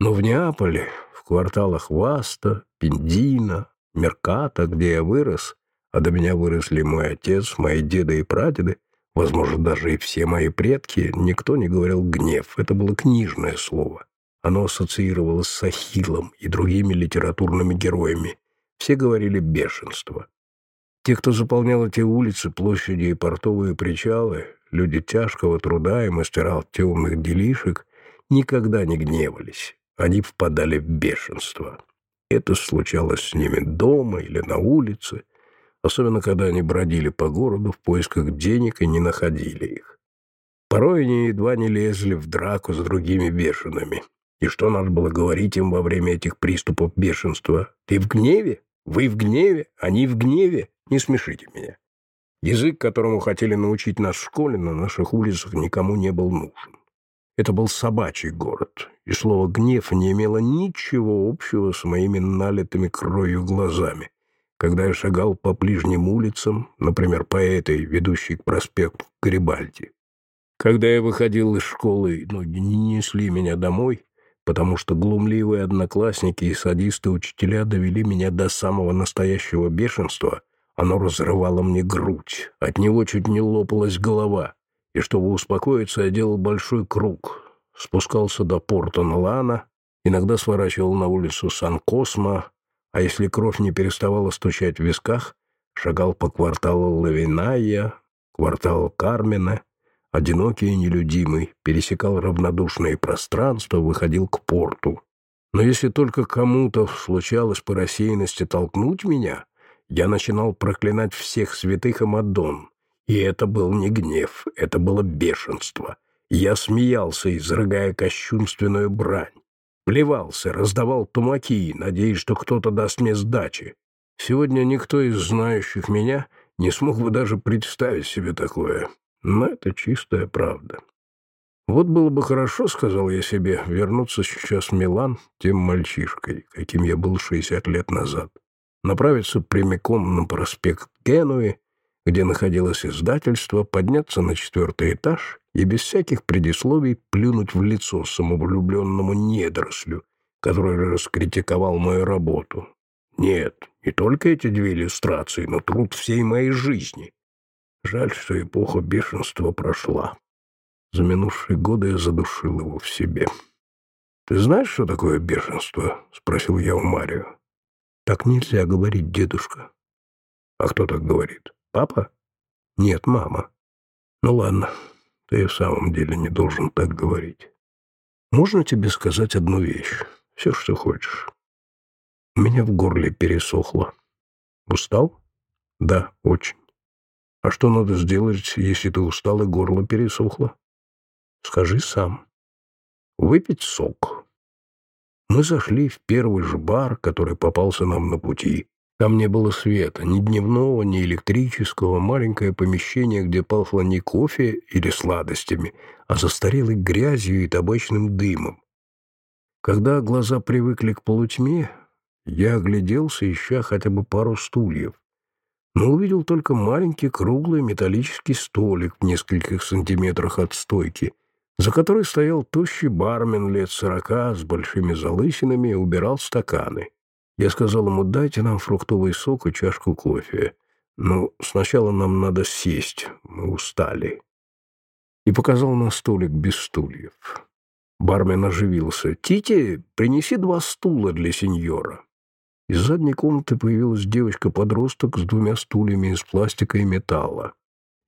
Но в Неаполе, в кварталах Васта, Пиндина, Мерката, где я вырос, а до меня выросли мой отец, мои деды и прадеды, возможно, даже и все мои предки, никто не говорил «гнев». Это было книжное слово. Оно ассоциировалось с Ахиллом и другими литературными героями. Все говорили «бешенство». Те, кто заполнял эти улицы, площади и портовые причалы, люди тяжкого труда и мастера темных делишек, никогда не гневались. Они впадали в бешенство. Это случалось с ними дома или на улице, особенно когда они бродили по городу в поисках денег и не находили их. Порой они едва не лезли в драку с другими бешеными. И что надо было говорить им во время этих приступов бешенства? Ты в гневе? Вы в гневе? Они в гневе? Не смешите меня. Язык, которому хотели научить нас в школе, на наших улицах никому не был нужен. Это был собачий город, и слово «гнев» не имело ничего общего с моими налитыми кровью глазами. Когда я шагал по ближним улицам, например, по этой, ведущей к проспекту Гарибальди. Когда я выходил из школы, ноги не несли меня домой, потому что глумливые одноклассники и садисты-учителя довели меня до самого настоящего бешенства, оно разрывало мне грудь, от него чуть не лопалась голова. И, чтобы успокоиться, я делал большой круг, спускался до порта Налана, иногда сворачивал на улицу Сан-Космо, а если кровь не переставала стучать в висках, шагал по кварталу Лавиная, кварталу Кармена, одинокий и нелюдимый, пересекал равнодушные пространства, выходил к порту. Но если только кому-то случалось по рассеянности толкнуть меня, я начинал проклинать всех святых и Мадонн, и это был не гнев, это было бешенство. Я смеялся, изрыгая кощунственную брань. Плевался, раздавал тумаки, надеясь, что кто-то даст мне сдачи. Сегодня никто из знающих меня не смог бы даже представить себе такое. Но это чистая правда. Вот было бы хорошо, сказал я себе, вернуться сейчас в Милан тем мальчишкой, каким я был 60 лет назад. Направиться прямиком на проспект Генуи где находилось издательство, подняться на четвертый этаж и без всяких предисловий плюнуть в лицо самовлюбленному недорослю, который раскритиковал мою работу. Нет, не только эти две иллюстрации, но труд всей моей жизни. Жаль, что эпоха бешенства прошла. За минувшие годы я задушил его в себе. «Ты знаешь, что такое бешенство?» — спросил я у Марио. «Так нельзя говорить, дедушка». «А кто так говорит?» Папа? Нет, мама. Ну ладно, ты в самом деле не должен так говорить. Можно тебе сказать одну вещь? Все, что хочешь. У меня в горле пересохло. Устал? Да, очень. А что надо сделать, если ты устал и горло пересохло? Скажи сам. Выпить сок. Мы зашли в первый же бар, который попался нам на пути, там не было света, ни дневного, ни электрического, маленькое помещение, где пахло не кофе или сладостями, а застарелой грязью и табачным дымом. Когда глаза привыкли к полутьме, я огляделся, ища хотя бы пару стульев, но увидел только маленький круглый металлический столик в нескольких сантиметрах от стойки, за которой стоял тощий бармен лет сорока с большими залысинами и убирал стаканы. Я сказал ему, дайте нам фруктовый сок и чашку кофе. Но сначала нам надо сесть, мы устали. И показал на столик без стульев. Бармен оживился. «Тити, принеси два стула для сеньора». Из задней комнаты появилась девочка-подросток с двумя стульями из пластика и металла.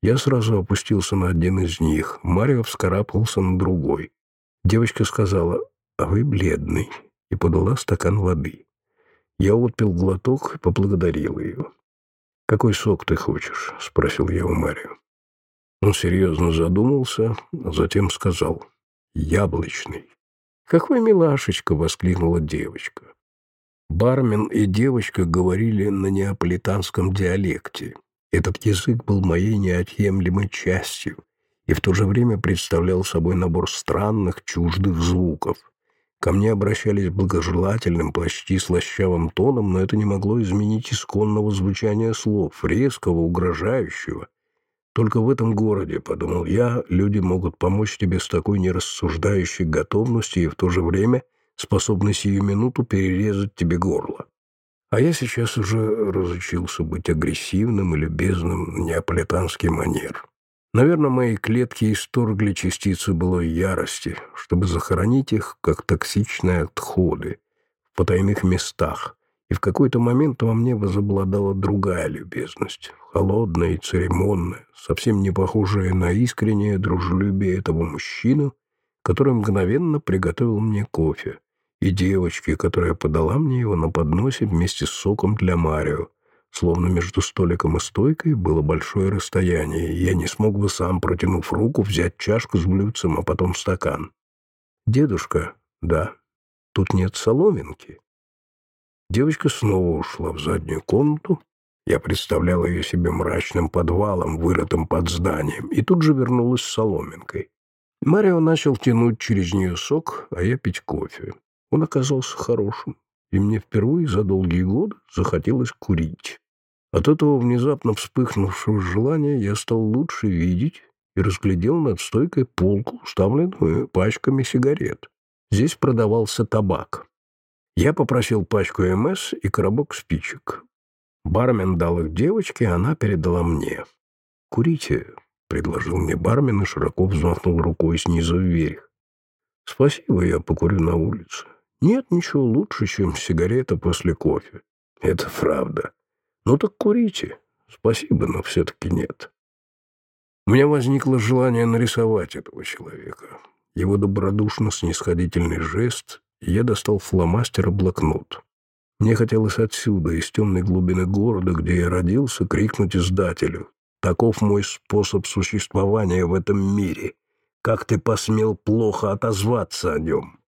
Я сразу опустился на один из них. Марио вскарабкался на другой. Девочка сказала, «А вы бледный», и подала стакан воды. Я отпил глоток и поблагодарил ее. «Какой сок ты хочешь?» — спросил я у Марио. Он серьезно задумался, а затем сказал «Яблочный». «Какой милашечка!» — воскликнула девочка. Бармен и девочка говорили на неаполитанском диалекте. Этот язык был моей неотъемлемой частью и в то же время представлял собой набор странных, чуждых звуков — Ко мне обращались благожелательным, почти слащавым тоном, но это не могло изменить исконного звучания слов, резкого, угрожающего. Только в этом городе, подумал я, люди могут помочь тебе с такой нерассуждающей готовностью и в то же время способны сию минуту перерезать тебе горло. А я сейчас уже разучился быть агрессивным и любезным неаполитанский манер. Наверное, мои клетки исторгли частицы былой ярости, чтобы захоронить их, как токсичные отходы, в потайных местах, и в какой-то момент во мне возобладала другая любезность, холодная и церемонная, совсем не похожая на искреннее дружелюбие этого мужчины, который мгновенно приготовил мне кофе, и девочки, которая подала мне его на подносе вместе с соком для Марио, Словно между столиком и стойкой было большое расстояние, и я не смог бы сам, протянув руку, взять чашку с блюдцем, а потом стакан. «Дедушка, да, тут нет соломинки». Девочка снова ушла в заднюю комнату. Я представлял ее себе мрачным подвалом, вырытым под зданием, и тут же вернулась с соломинкой. Марио начал тянуть через нее сок, а я пить кофе. Он оказался хорошим, и мне впервые за долгие годы захотелось курить. От этого внезапно вспыхнувшего желания я стал лучше видеть и разглядел над стойкой полку, уставленную пачками сигарет. Здесь продавался табак. Я попросил пачку МС и коробок спичек. Бармен дал их девочке, она передала мне. «Курите», — предложил мне бармен и широко взмахнул рукой снизу вверх. «Спасибо, я покурю на улице. Нет ничего лучше, чем сигарета после кофе. Это правда. Ну так курите. Спасибо, но все-таки нет». У меня возникло желание нарисовать этого человека. Его добродушно-снисходительный жест, я достал фломастер и блокнот. Мне хотелось отсюда, из темной глубины города, где я родился, крикнуть издателю. Таков мой способ существования в этом мире. Как ты посмел плохо отозваться о нем?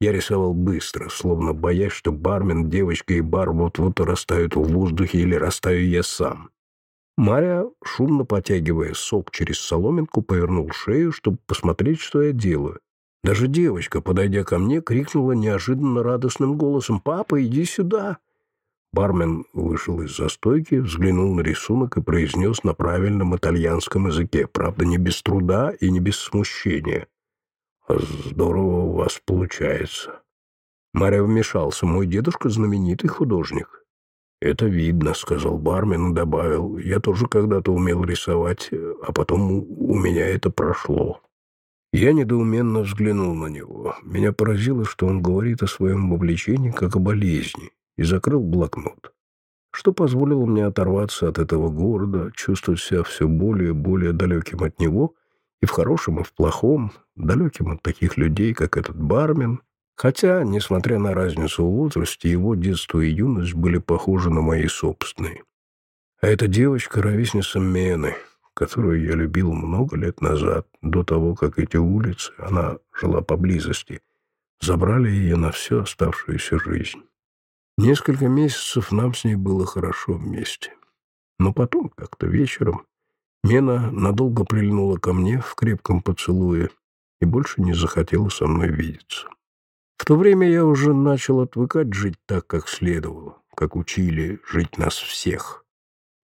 Я рисовал быстро, словно боясь, что бармен, девочка и бар вот-вот растают в воздухе или растаю я сам. Мария, шумно потягивая сок через соломинку, повернул шею, чтобы посмотреть, что я делаю. Даже девочка, подойдя ко мне, крикнула неожиданно радостным голосом «Папа, иди сюда!». Бармен вышел из застойки, взглянул на рисунок и произнес на правильном итальянском языке, правда, не без труда и не без смущения. «Здорово у вас получается». Мария вмешался. «Мой дедушка знаменитый художник». «Это видно», — сказал бармен и добавил. «Я тоже когда-то умел рисовать, а потом у меня это прошло». Я недоуменно взглянул на него. Меня поразило, что он говорит о своем увлечении как о болезни, и закрыл блокнот. Что позволило мне оторваться от этого города, чувствовать себя все более и более далеким от него, и в хорошем, и в плохом, далеким от таких людей, как этот бармен, хотя, несмотря на разницу в возрасте, его детство и юность были похожи на мои собственные. А эта девочка — ровесница Мены — которую я любил много лет назад, до того, как эти улицы, она жила поблизости, забрали ее на всю оставшуюся жизнь. Несколько месяцев нам с ней было хорошо вместе. Но потом, как-то вечером, Мена надолго прильнула ко мне в крепком поцелуе и больше не захотела со мной видеться. В то время я уже начал отвыкать жить так, как следовало, как учили жить нас всех —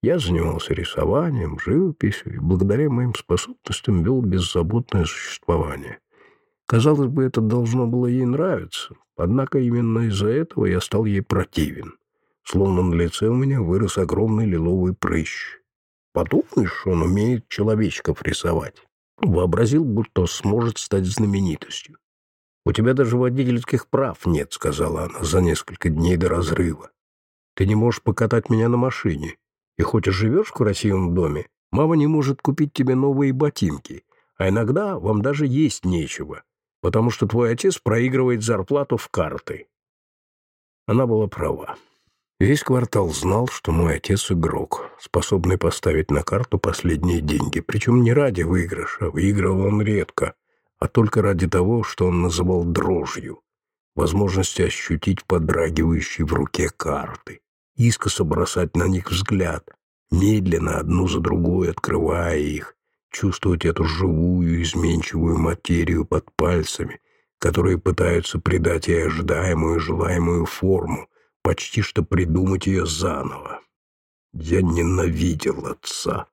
я занимался рисованием, живописью и благодаря моим способностям вел беззаботное существование. Казалось бы, это должно было ей нравиться, однако именно из-за этого я стал ей противен. Словно на лице у меня вырос огромный лиловый прыщ. Подумаешь, он умеет человечков рисовать. Вообразил, будто сможет стать знаменитостью. «У тебя даже водительских прав нет», — сказала она за несколько дней до разрыва. «Ты не можешь покатать меня на машине. И хоть и живешь в красивом доме, мама не может купить тебе новые ботинки, а иногда вам даже есть нечего, потому что твой отец проигрывает зарплату в карты. Она была права. Весь квартал знал, что мой отец игрок, способный поставить на карту последние деньги, причем не ради выигрыша, выигрывал он редко, а только ради того, что он называл дрожью, возможности ощутить подрагивающие в руке карты искоса бросать на них взгляд, медленно одну за другой открывая их, чувствовать эту живую, изменчивую материю под пальцами, которые пытаются придать ей ожидаемую, желаемую форму, почти что придумать ее заново. Я ненавидел отца.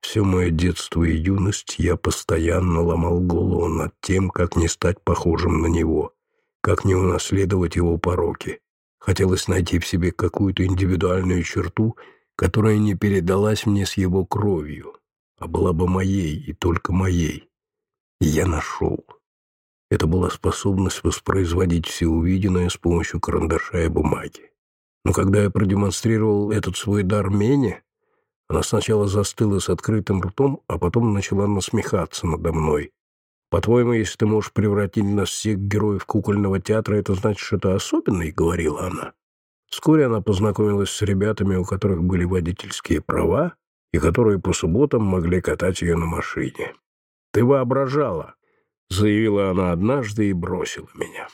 Все мое детство и юность я постоянно ломал голову над тем, как не стать похожим на него, как не унаследовать его пороки. Хотелось найти в себе какую-то индивидуальную черту, которая не передалась мне с его кровью, а была бы моей и только моей. И я нашел. Это была способность воспроизводить все увиденное с помощью карандаша и бумаги. Но когда я продемонстрировал этот свой дар Мене, она сначала застыла с открытым ртом, а потом начала насмехаться надо мной, «По-твоему, если ты можешь превратить нас всех героев кукольного театра, это значит что-то особенное?» — говорила она. Вскоре она познакомилась с ребятами, у которых были водительские права, и которые по субботам могли катать ее на машине. «Ты воображала!» — заявила она однажды и бросила меня.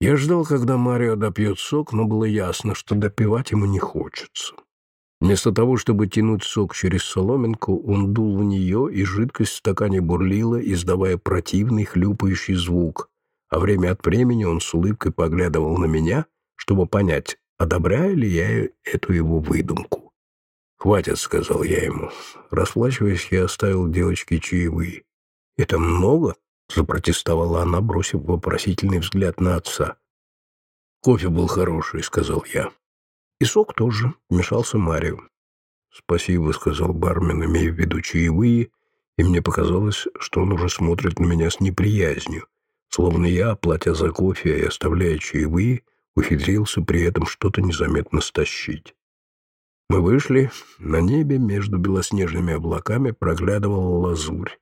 Я ждал, когда Марио допьет сок, но было ясно, что допивать ему не хочется. Вместо того, чтобы тянуть сок через соломинку, он дул в нее, и жидкость в стакане бурлила, издавая противный хлюпающий звук. А время от времени он с улыбкой поглядывал на меня, чтобы понять, одобряю ли я эту его выдумку. «Хватит», — сказал я ему. Расплачиваясь, я оставил девочке чаевые. «Это много?» — запротестовала она, бросив вопросительный взгляд на отца. «Кофе был хороший», — сказал я. «И сок тоже», — вмешался Марио. «Спасибо», — сказал бармен, имея в виду чаевые, и мне показалось, что он уже смотрит на меня с неприязнью, словно я, платя за кофе и оставляя чаевые, ухитрился при этом что-то незаметно стащить. Мы вышли, на небе между белоснежными облаками проглядывал лазурь.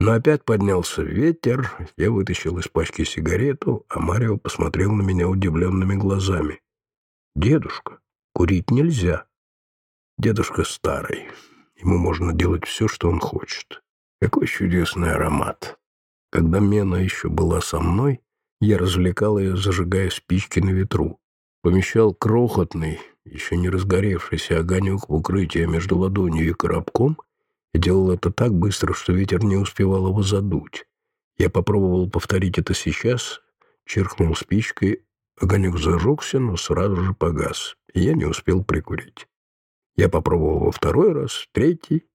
Но опять поднялся ветер, я вытащил из пачки сигарету, а Марио посмотрел на меня удивленными глазами. «Дедушка, курить нельзя». Дедушка старый, ему можно делать все, что он хочет. Какой чудесный аромат. Когда Мена еще была со мной, я развлекал ее, зажигая спички на ветру. Помещал крохотный, еще не разгоревшийся огонек в укрытие между ладонью и коробком и делал это так быстро, что ветер не успевал его задуть. Я попробовал повторить это сейчас, черкнул спичкой, огонек зажегся, но сразу же погас, и я не успел прикурить. Я попробовал во второй раз, третий.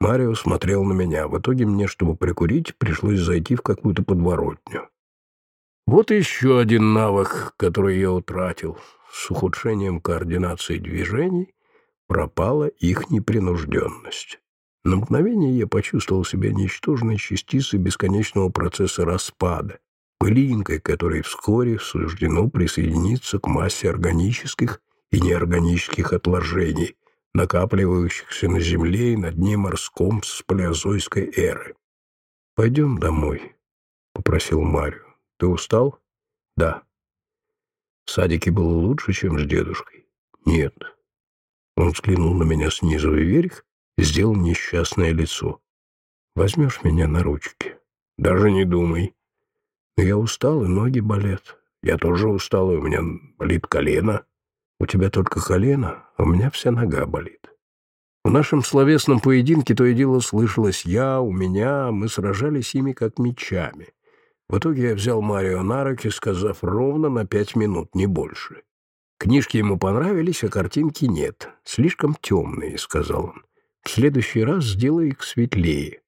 Марио смотрел на меня. В итоге мне, чтобы прикурить, пришлось зайти в какую-то подворотню. Вот еще один навык, который я утратил. С ухудшением координации движений пропала их непринужденность. На мгновение я почувствовал себя ничтожной частицей бесконечного процесса распада, пылинкой, которой вскоре суждено присоединиться к массе органических и неорганических отложений, накапливающихся на Земле и на дне морском с палеозойской эры. «Пойдем домой», — попросил Марио. «Ты устал?» «Да». В садике было лучше, чем с дедушкой? «Нет». Он взглянул на меня снизу вверх сделал несчастное лицо. «Возьмешь меня на ручки?» «Даже не думай». «Но я устал, и ноги болят. Я тоже устал, и у меня болит колено. У тебя только колено, а у меня вся нога болит». В нашем словесном поединке то и дело слышалось «я», «у меня», мы сражались ими как мечами. В итоге я взял Марио на руки, сказав ровно на пять минут, не больше. Книжки ему понравились, а картинки нет. Слишком темные, — сказал он. В следующий раз сделай их светлее.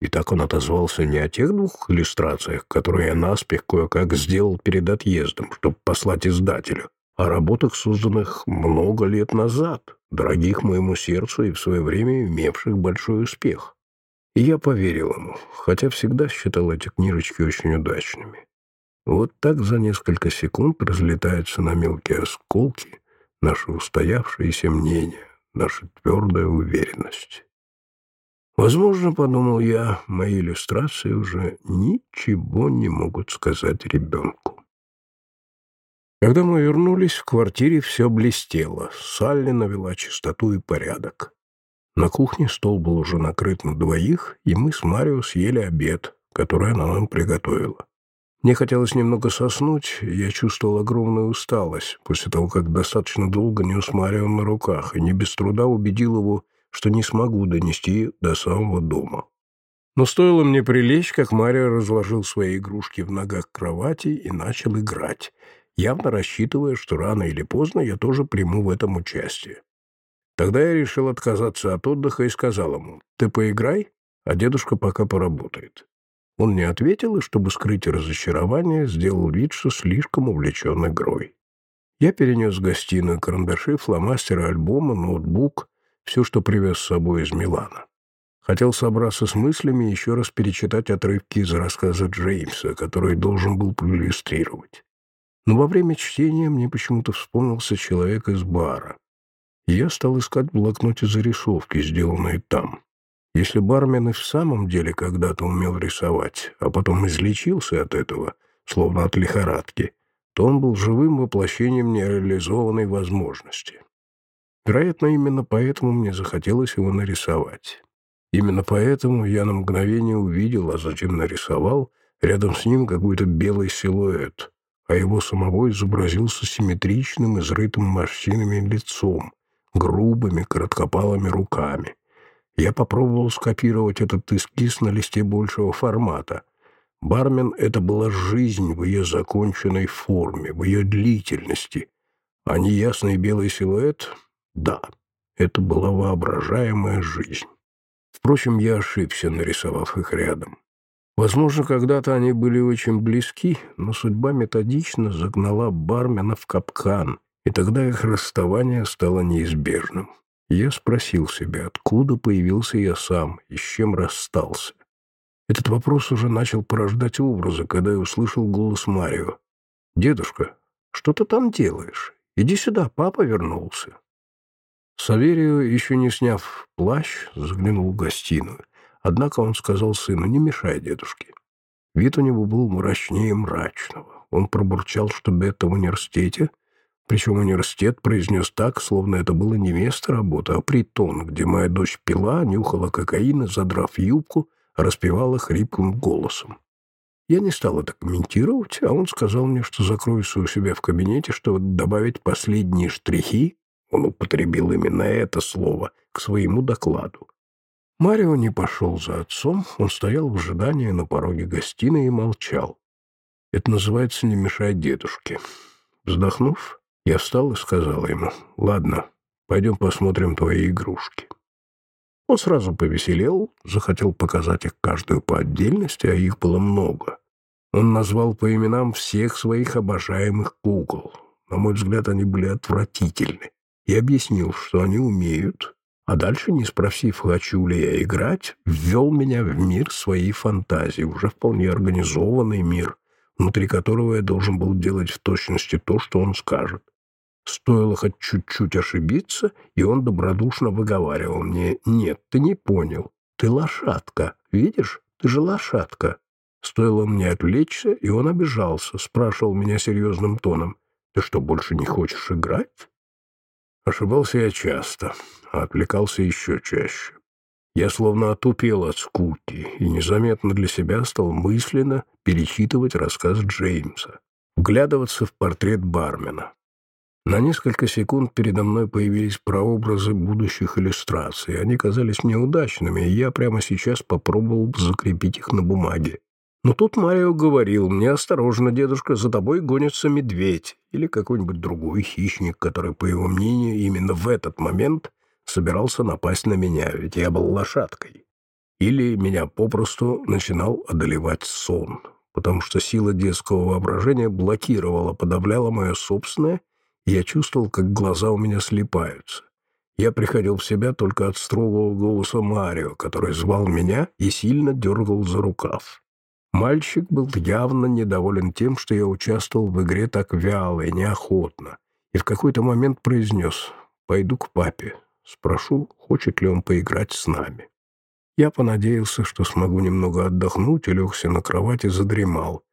И так он отозвался не о тех двух иллюстрациях, которые я наспех кое-как сделал перед отъездом, чтобы послать издателю, о работах, созданных много лет назад, дорогих моему сердцу и в свое время имевших большой успех. И я поверил ему, хотя всегда считал эти книжечки очень удачными. Вот так за несколько секунд разлетаются на мелкие осколки наши устоявшиеся мнения наша твердая уверенность. Возможно, подумал я, мои иллюстрации уже ничего не могут сказать ребенку. Когда мы вернулись, в квартире все блестело. Салли навела чистоту и порядок. На кухне стол был уже накрыт на двоих, и мы с Марио съели обед, который она нам приготовила. Мне хотелось немного соснуть, я чувствовал огромную усталость после того, как достаточно долго нес Марио на руках, и не без труда убедил его, что не смогу донести до самого дома. Но стоило мне прилечь, как Марио разложил свои игрушки в ногах кровати и начал играть, явно рассчитывая, что рано или поздно я тоже приму в этом участие. Тогда я решил отказаться от отдыха и сказал ему, «Ты поиграй, а дедушка пока поработает». Он не ответил и, чтобы скрыть разочарование, сделал вид, что слишком увлечен игрой. Я перенес в гостиную карандаши, фломастеры, альбомы, ноутбук, все, что привез с собой из Милана. Хотел собраться с мыслями и еще раз перечитать отрывки из рассказа Джеймса, который должен был проиллюстрировать. Но во время чтения мне почему-то вспомнился человек из бара. И я стал искать в блокноте зарисовки, сделанные там. Если бармен и в самом деле когда-то умел рисовать, а потом излечился от этого, словно от лихорадки, то он был живым воплощением нереализованной возможности. Вероятно, именно поэтому мне захотелось его нарисовать. Именно поэтому я на мгновение увидел, а затем нарисовал рядом с ним какой-то белый силуэт, а его самого изобразился симметричным, изрытым морщинами лицом, грубыми, короткопалыми руками. Я попробовал скопировать этот эскиз на листе большего формата. Бармен — это была жизнь в ее законченной форме, в ее длительности. А неясный белый силуэт — да, это была воображаемая жизнь. Впрочем, я ошибся, нарисовав их рядом. Возможно, когда-то они были очень близки, но судьба методично загнала бармена в капкан, и тогда их расставание стало неизбежным. Я спросил себя, откуда появился я сам и с чем расстался. Этот вопрос уже начал порождать образы, когда я услышал голос Марио. «Дедушка, что ты там делаешь? Иди сюда, папа вернулся». Саверио, еще не сняв плащ, заглянул в гостиную. Однако он сказал сыну, не мешай дедушке. Вид у него был мрачнее мрачного. Он пробурчал, что Бетта в университете, причем университет произнес так, словно это было не место работы, а притон, где моя дочь пила, нюхала кокаин и, задрав юбку, распевала хриплым голосом. Я не стал это комментировать, а он сказал мне, что закроюсь у себя в кабинете, чтобы добавить последние штрихи он употребил именно это слово к своему докладу. Марио не пошел за отцом, он стоял в ожидании на пороге гостиной и молчал. Это называется «не мешать дедушке». Вздохнув, я встал и сказал ему, «Ладно, пойдем посмотрим твои игрушки». Он сразу повеселел, захотел показать их каждую по отдельности, а их было много. Он назвал по именам всех своих обожаемых кукол. На мой взгляд, они были отвратительны и объяснил, что они умеют, а дальше, не спросив, хочу ли я играть, ввел меня в мир своей фантазии, уже вполне организованный мир, внутри которого я должен был делать в точности то, что он скажет. Стоило хоть чуть-чуть ошибиться, и он добродушно выговаривал мне, «Нет, ты не понял. Ты лошадка. Видишь, ты же лошадка». Стоило мне отвлечься, и он обижался, спрашивал меня серьезным тоном, «Ты что, больше не хочешь играть?» Ошибался я часто, а отвлекался еще чаще. Я словно отупел от скуки и незаметно для себя стал мысленно перечитывать рассказ Джеймса, вглядываться в портрет бармена. На несколько секунд передо мной появились прообразы будущих иллюстраций. Они казались мне удачными, и я прямо сейчас попробовал закрепить их на бумаге. Но тут Марио говорил мне, осторожно, дедушка, за тобой гонится медведь или какой-нибудь другой хищник, который, по его мнению, именно в этот момент собирался напасть на меня, ведь я был лошадкой. Или меня попросту начинал одолевать сон, потому что сила детского воображения блокировала, подавляла мое собственное, я чувствовал, как глаза у меня слипаются. Я приходил в себя только от строгого голоса Марио, который звал меня и сильно дергал за рукав. Мальчик был явно недоволен тем, что я участвовал в игре так вяло и неохотно, и в какой-то момент произнес «Пойду к папе, спрошу, хочет ли он поиграть с нами». Я понадеялся, что смогу немного отдохнуть, и легся на кровать и задремал.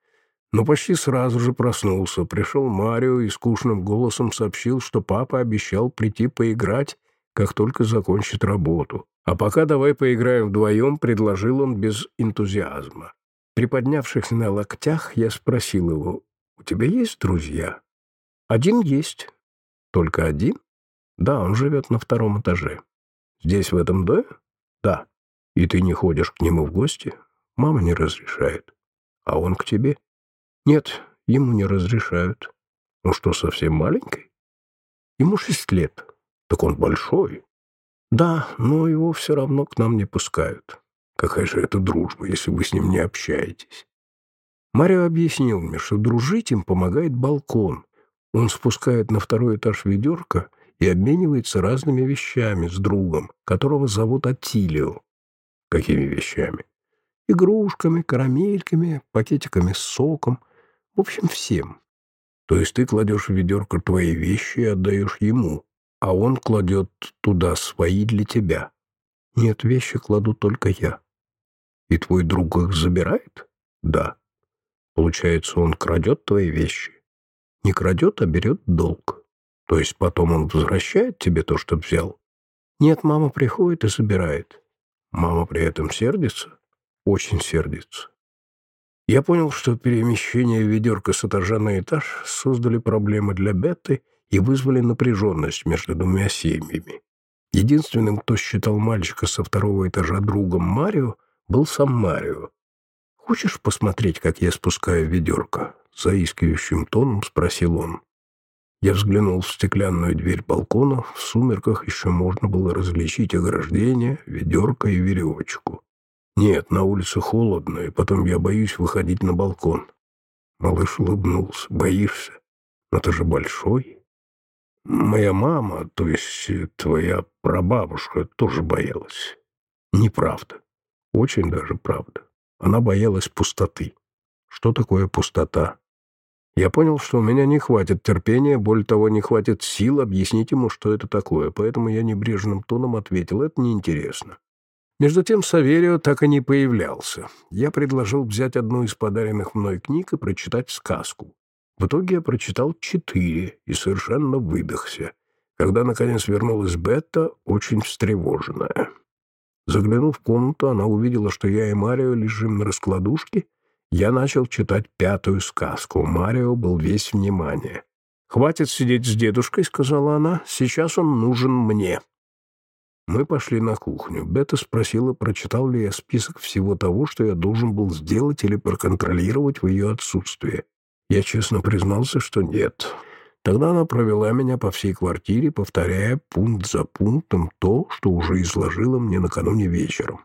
Но почти сразу же проснулся. Пришел Марио и скучным голосом сообщил, что папа обещал прийти поиграть, как только закончит работу. А пока давай поиграем вдвоем, предложил он без энтузиазма. Приподнявшись на локтях, я спросил его, «У тебя есть друзья?» «Один есть». «Только один?» «Да, он живет на втором этаже». «Здесь, в этом доме?» «Да». «И ты не ходишь к нему в гости?» «Мама не разрешает». «А он к тебе?» «Нет, ему не разрешают». «Ну что, совсем маленький?» «Ему шесть лет». «Так он большой». «Да, но его все равно к нам не пускают». Какая же это дружба, если вы с ним не общаетесь? Марио объяснил мне, что дружить им помогает балкон. Он спускает на второй этаж ведерко и обменивается разными вещами с другом, которого зовут Атилио. Какими вещами? Игрушками, карамельками, пакетиками с соком. В общем, всем. То есть ты кладешь в ведерко твои вещи и отдаешь ему, а он кладет туда свои для тебя. Нет, вещи кладу только я. И твой друг их забирает? Да. Получается, он крадет твои вещи? Не крадет, а берет долг. То есть потом он возвращает тебе то, что взял? Нет, мама приходит и забирает. Мама при этом сердится? Очень сердится. Я понял, что перемещение ведерка с этажа на этаж создали проблемы для Бетты, и вызвали напряженность между двумя семьями. Единственным, кто считал мальчика со второго этажа другом Марио, был сам Марио. «Хочешь посмотреть, как я спускаю ведерко?» — заискивающим тоном спросил он. Я взглянул в стеклянную дверь балкона. В сумерках еще можно было различить ограждение, ведерко и веревочку. Нет, на улице холодно, и потом я боюсь выходить на балкон. Малыш улыбнулся. Боишься? Но ты же большой. Моя мама, то есть твоя прабабушка, тоже боялась. Неправда. Очень даже правда. Она боялась пустоты. Что такое пустота? Я понял, что у меня не хватит терпения, более того, не хватит сил объяснить ему, что это такое, поэтому я небрежным тоном ответил, это неинтересно. Между тем Саверио так и не появлялся. Я предложил взять одну из подаренных мной книг и прочитать сказку. В итоге я прочитал четыре и совершенно выдохся. Когда, наконец, вернулась Бетта, очень встревоженная. Заглянув в комнату, она увидела, что я и Марио лежим на раскладушке. Я начал читать пятую сказку. Марио был весь внимание. «Хватит сидеть с дедушкой», — сказала она. «Сейчас он нужен мне». Мы пошли на кухню. Бета спросила, прочитал ли я список всего того, что я должен был сделать или проконтролировать в ее отсутствие. Я честно признался, что нет. Тогда она провела меня по всей квартире, повторяя пункт за пунктом то, что уже изложила мне накануне вечером.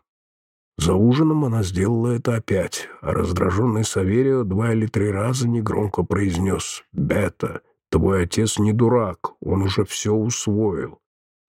За ужином она сделала это опять, а раздраженный Саверио два или три раза негромко произнес «Бета, твой отец не дурак, он уже все усвоил».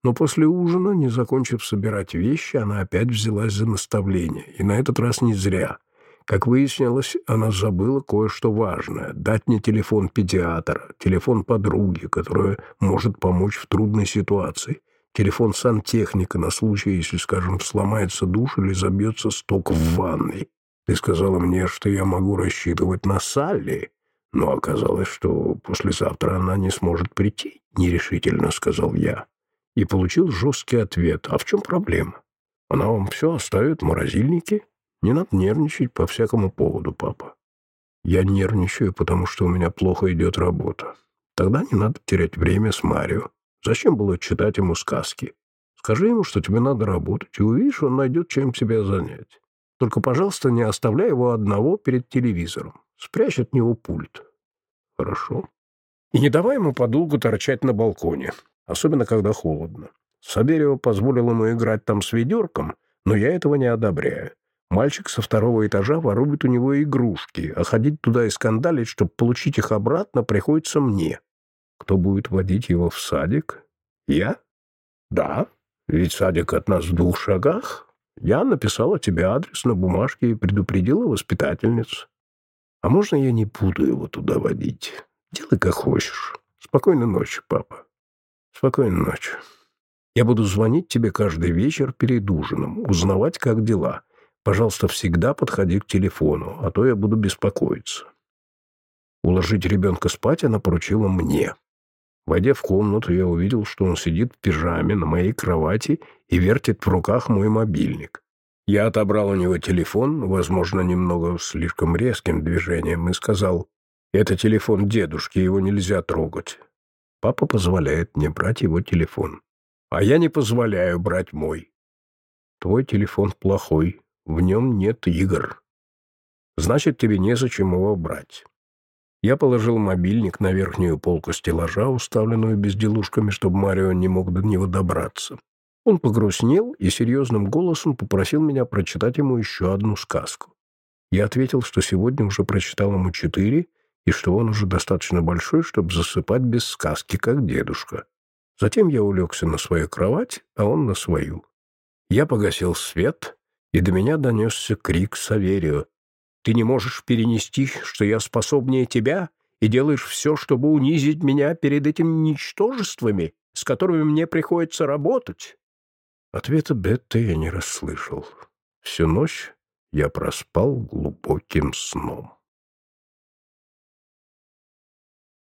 Но после ужина, не закончив собирать вещи, она опять взялась за наставление, и на этот раз не зря. Как выяснилось, она забыла кое-что важное — дать мне телефон педиатра, телефон подруги, которая может помочь в трудной ситуации, телефон сантехника на случай, если, скажем, сломается душ или забьется сток в ванной. Ты сказала мне, что я могу рассчитывать на Салли, но оказалось, что послезавтра она не сможет прийти, — нерешительно сказал я и получил жесткий ответ. «А в чем проблема? Она вам все оставит в морозильнике? Не надо нервничать по всякому поводу, папа. Я нервничаю, потому что у меня плохо идет работа. Тогда не надо терять время с Марио. Зачем было читать ему сказки? Скажи ему, что тебе надо работать, и увидишь, он найдет, чем себя занять. Только, пожалуйста, не оставляй его одного перед телевизором. Спрячь от него пульт. Хорошо. И не давай ему подолгу торчать на балконе особенно когда холодно. Саберио позволил ему играть там с ведерком, но я этого не одобряю. Мальчик со второго этажа ворует у него игрушки, а ходить туда и скандалить, чтобы получить их обратно, приходится мне. Кто будет водить его в садик? Я? Да, ведь садик от нас в двух шагах. Я написала тебе адрес на бумажке и предупредила воспитательницу. А можно я не буду его туда водить? Делай как хочешь. Спокойной ночи, папа. Спокойной ночи. Я буду звонить тебе каждый вечер перед ужином, узнавать, как дела. Пожалуйста, всегда подходи к телефону, а то я буду беспокоиться. Уложить ребенка спать она поручила мне. Войдя в комнату, я увидел, что он сидит в пижаме на моей кровати и вертит в руках мой мобильник. Я отобрал у него телефон, возможно, немного слишком резким движением, и сказал, «Это телефон дедушки, его нельзя трогать. Папа позволяет мне брать его телефон. А я не позволяю брать мой. Твой телефон плохой, в нем нет игр. Значит, тебе незачем его брать. Я положил мобильник на верхнюю полку стеллажа, уставленную безделушками, чтобы Марио не мог до него добраться. Он погрустнел и серьезным голосом попросил меня прочитать ему еще одну сказку. Я ответил, что сегодня уже прочитал ему четыре, и что он уже достаточно большой, чтобы засыпать без сказки, как дедушка. Затем я улегся на свою кровать, а он на свою. Я погасил свет, и до меня донесся крик Саверио. «Ты не можешь перенести, что я способнее тебя, и делаешь все, чтобы унизить меня перед этими ничтожествами, с которыми мне приходится работать?» Ответа Бетты я не расслышал. Всю ночь я проспал глубоким сном.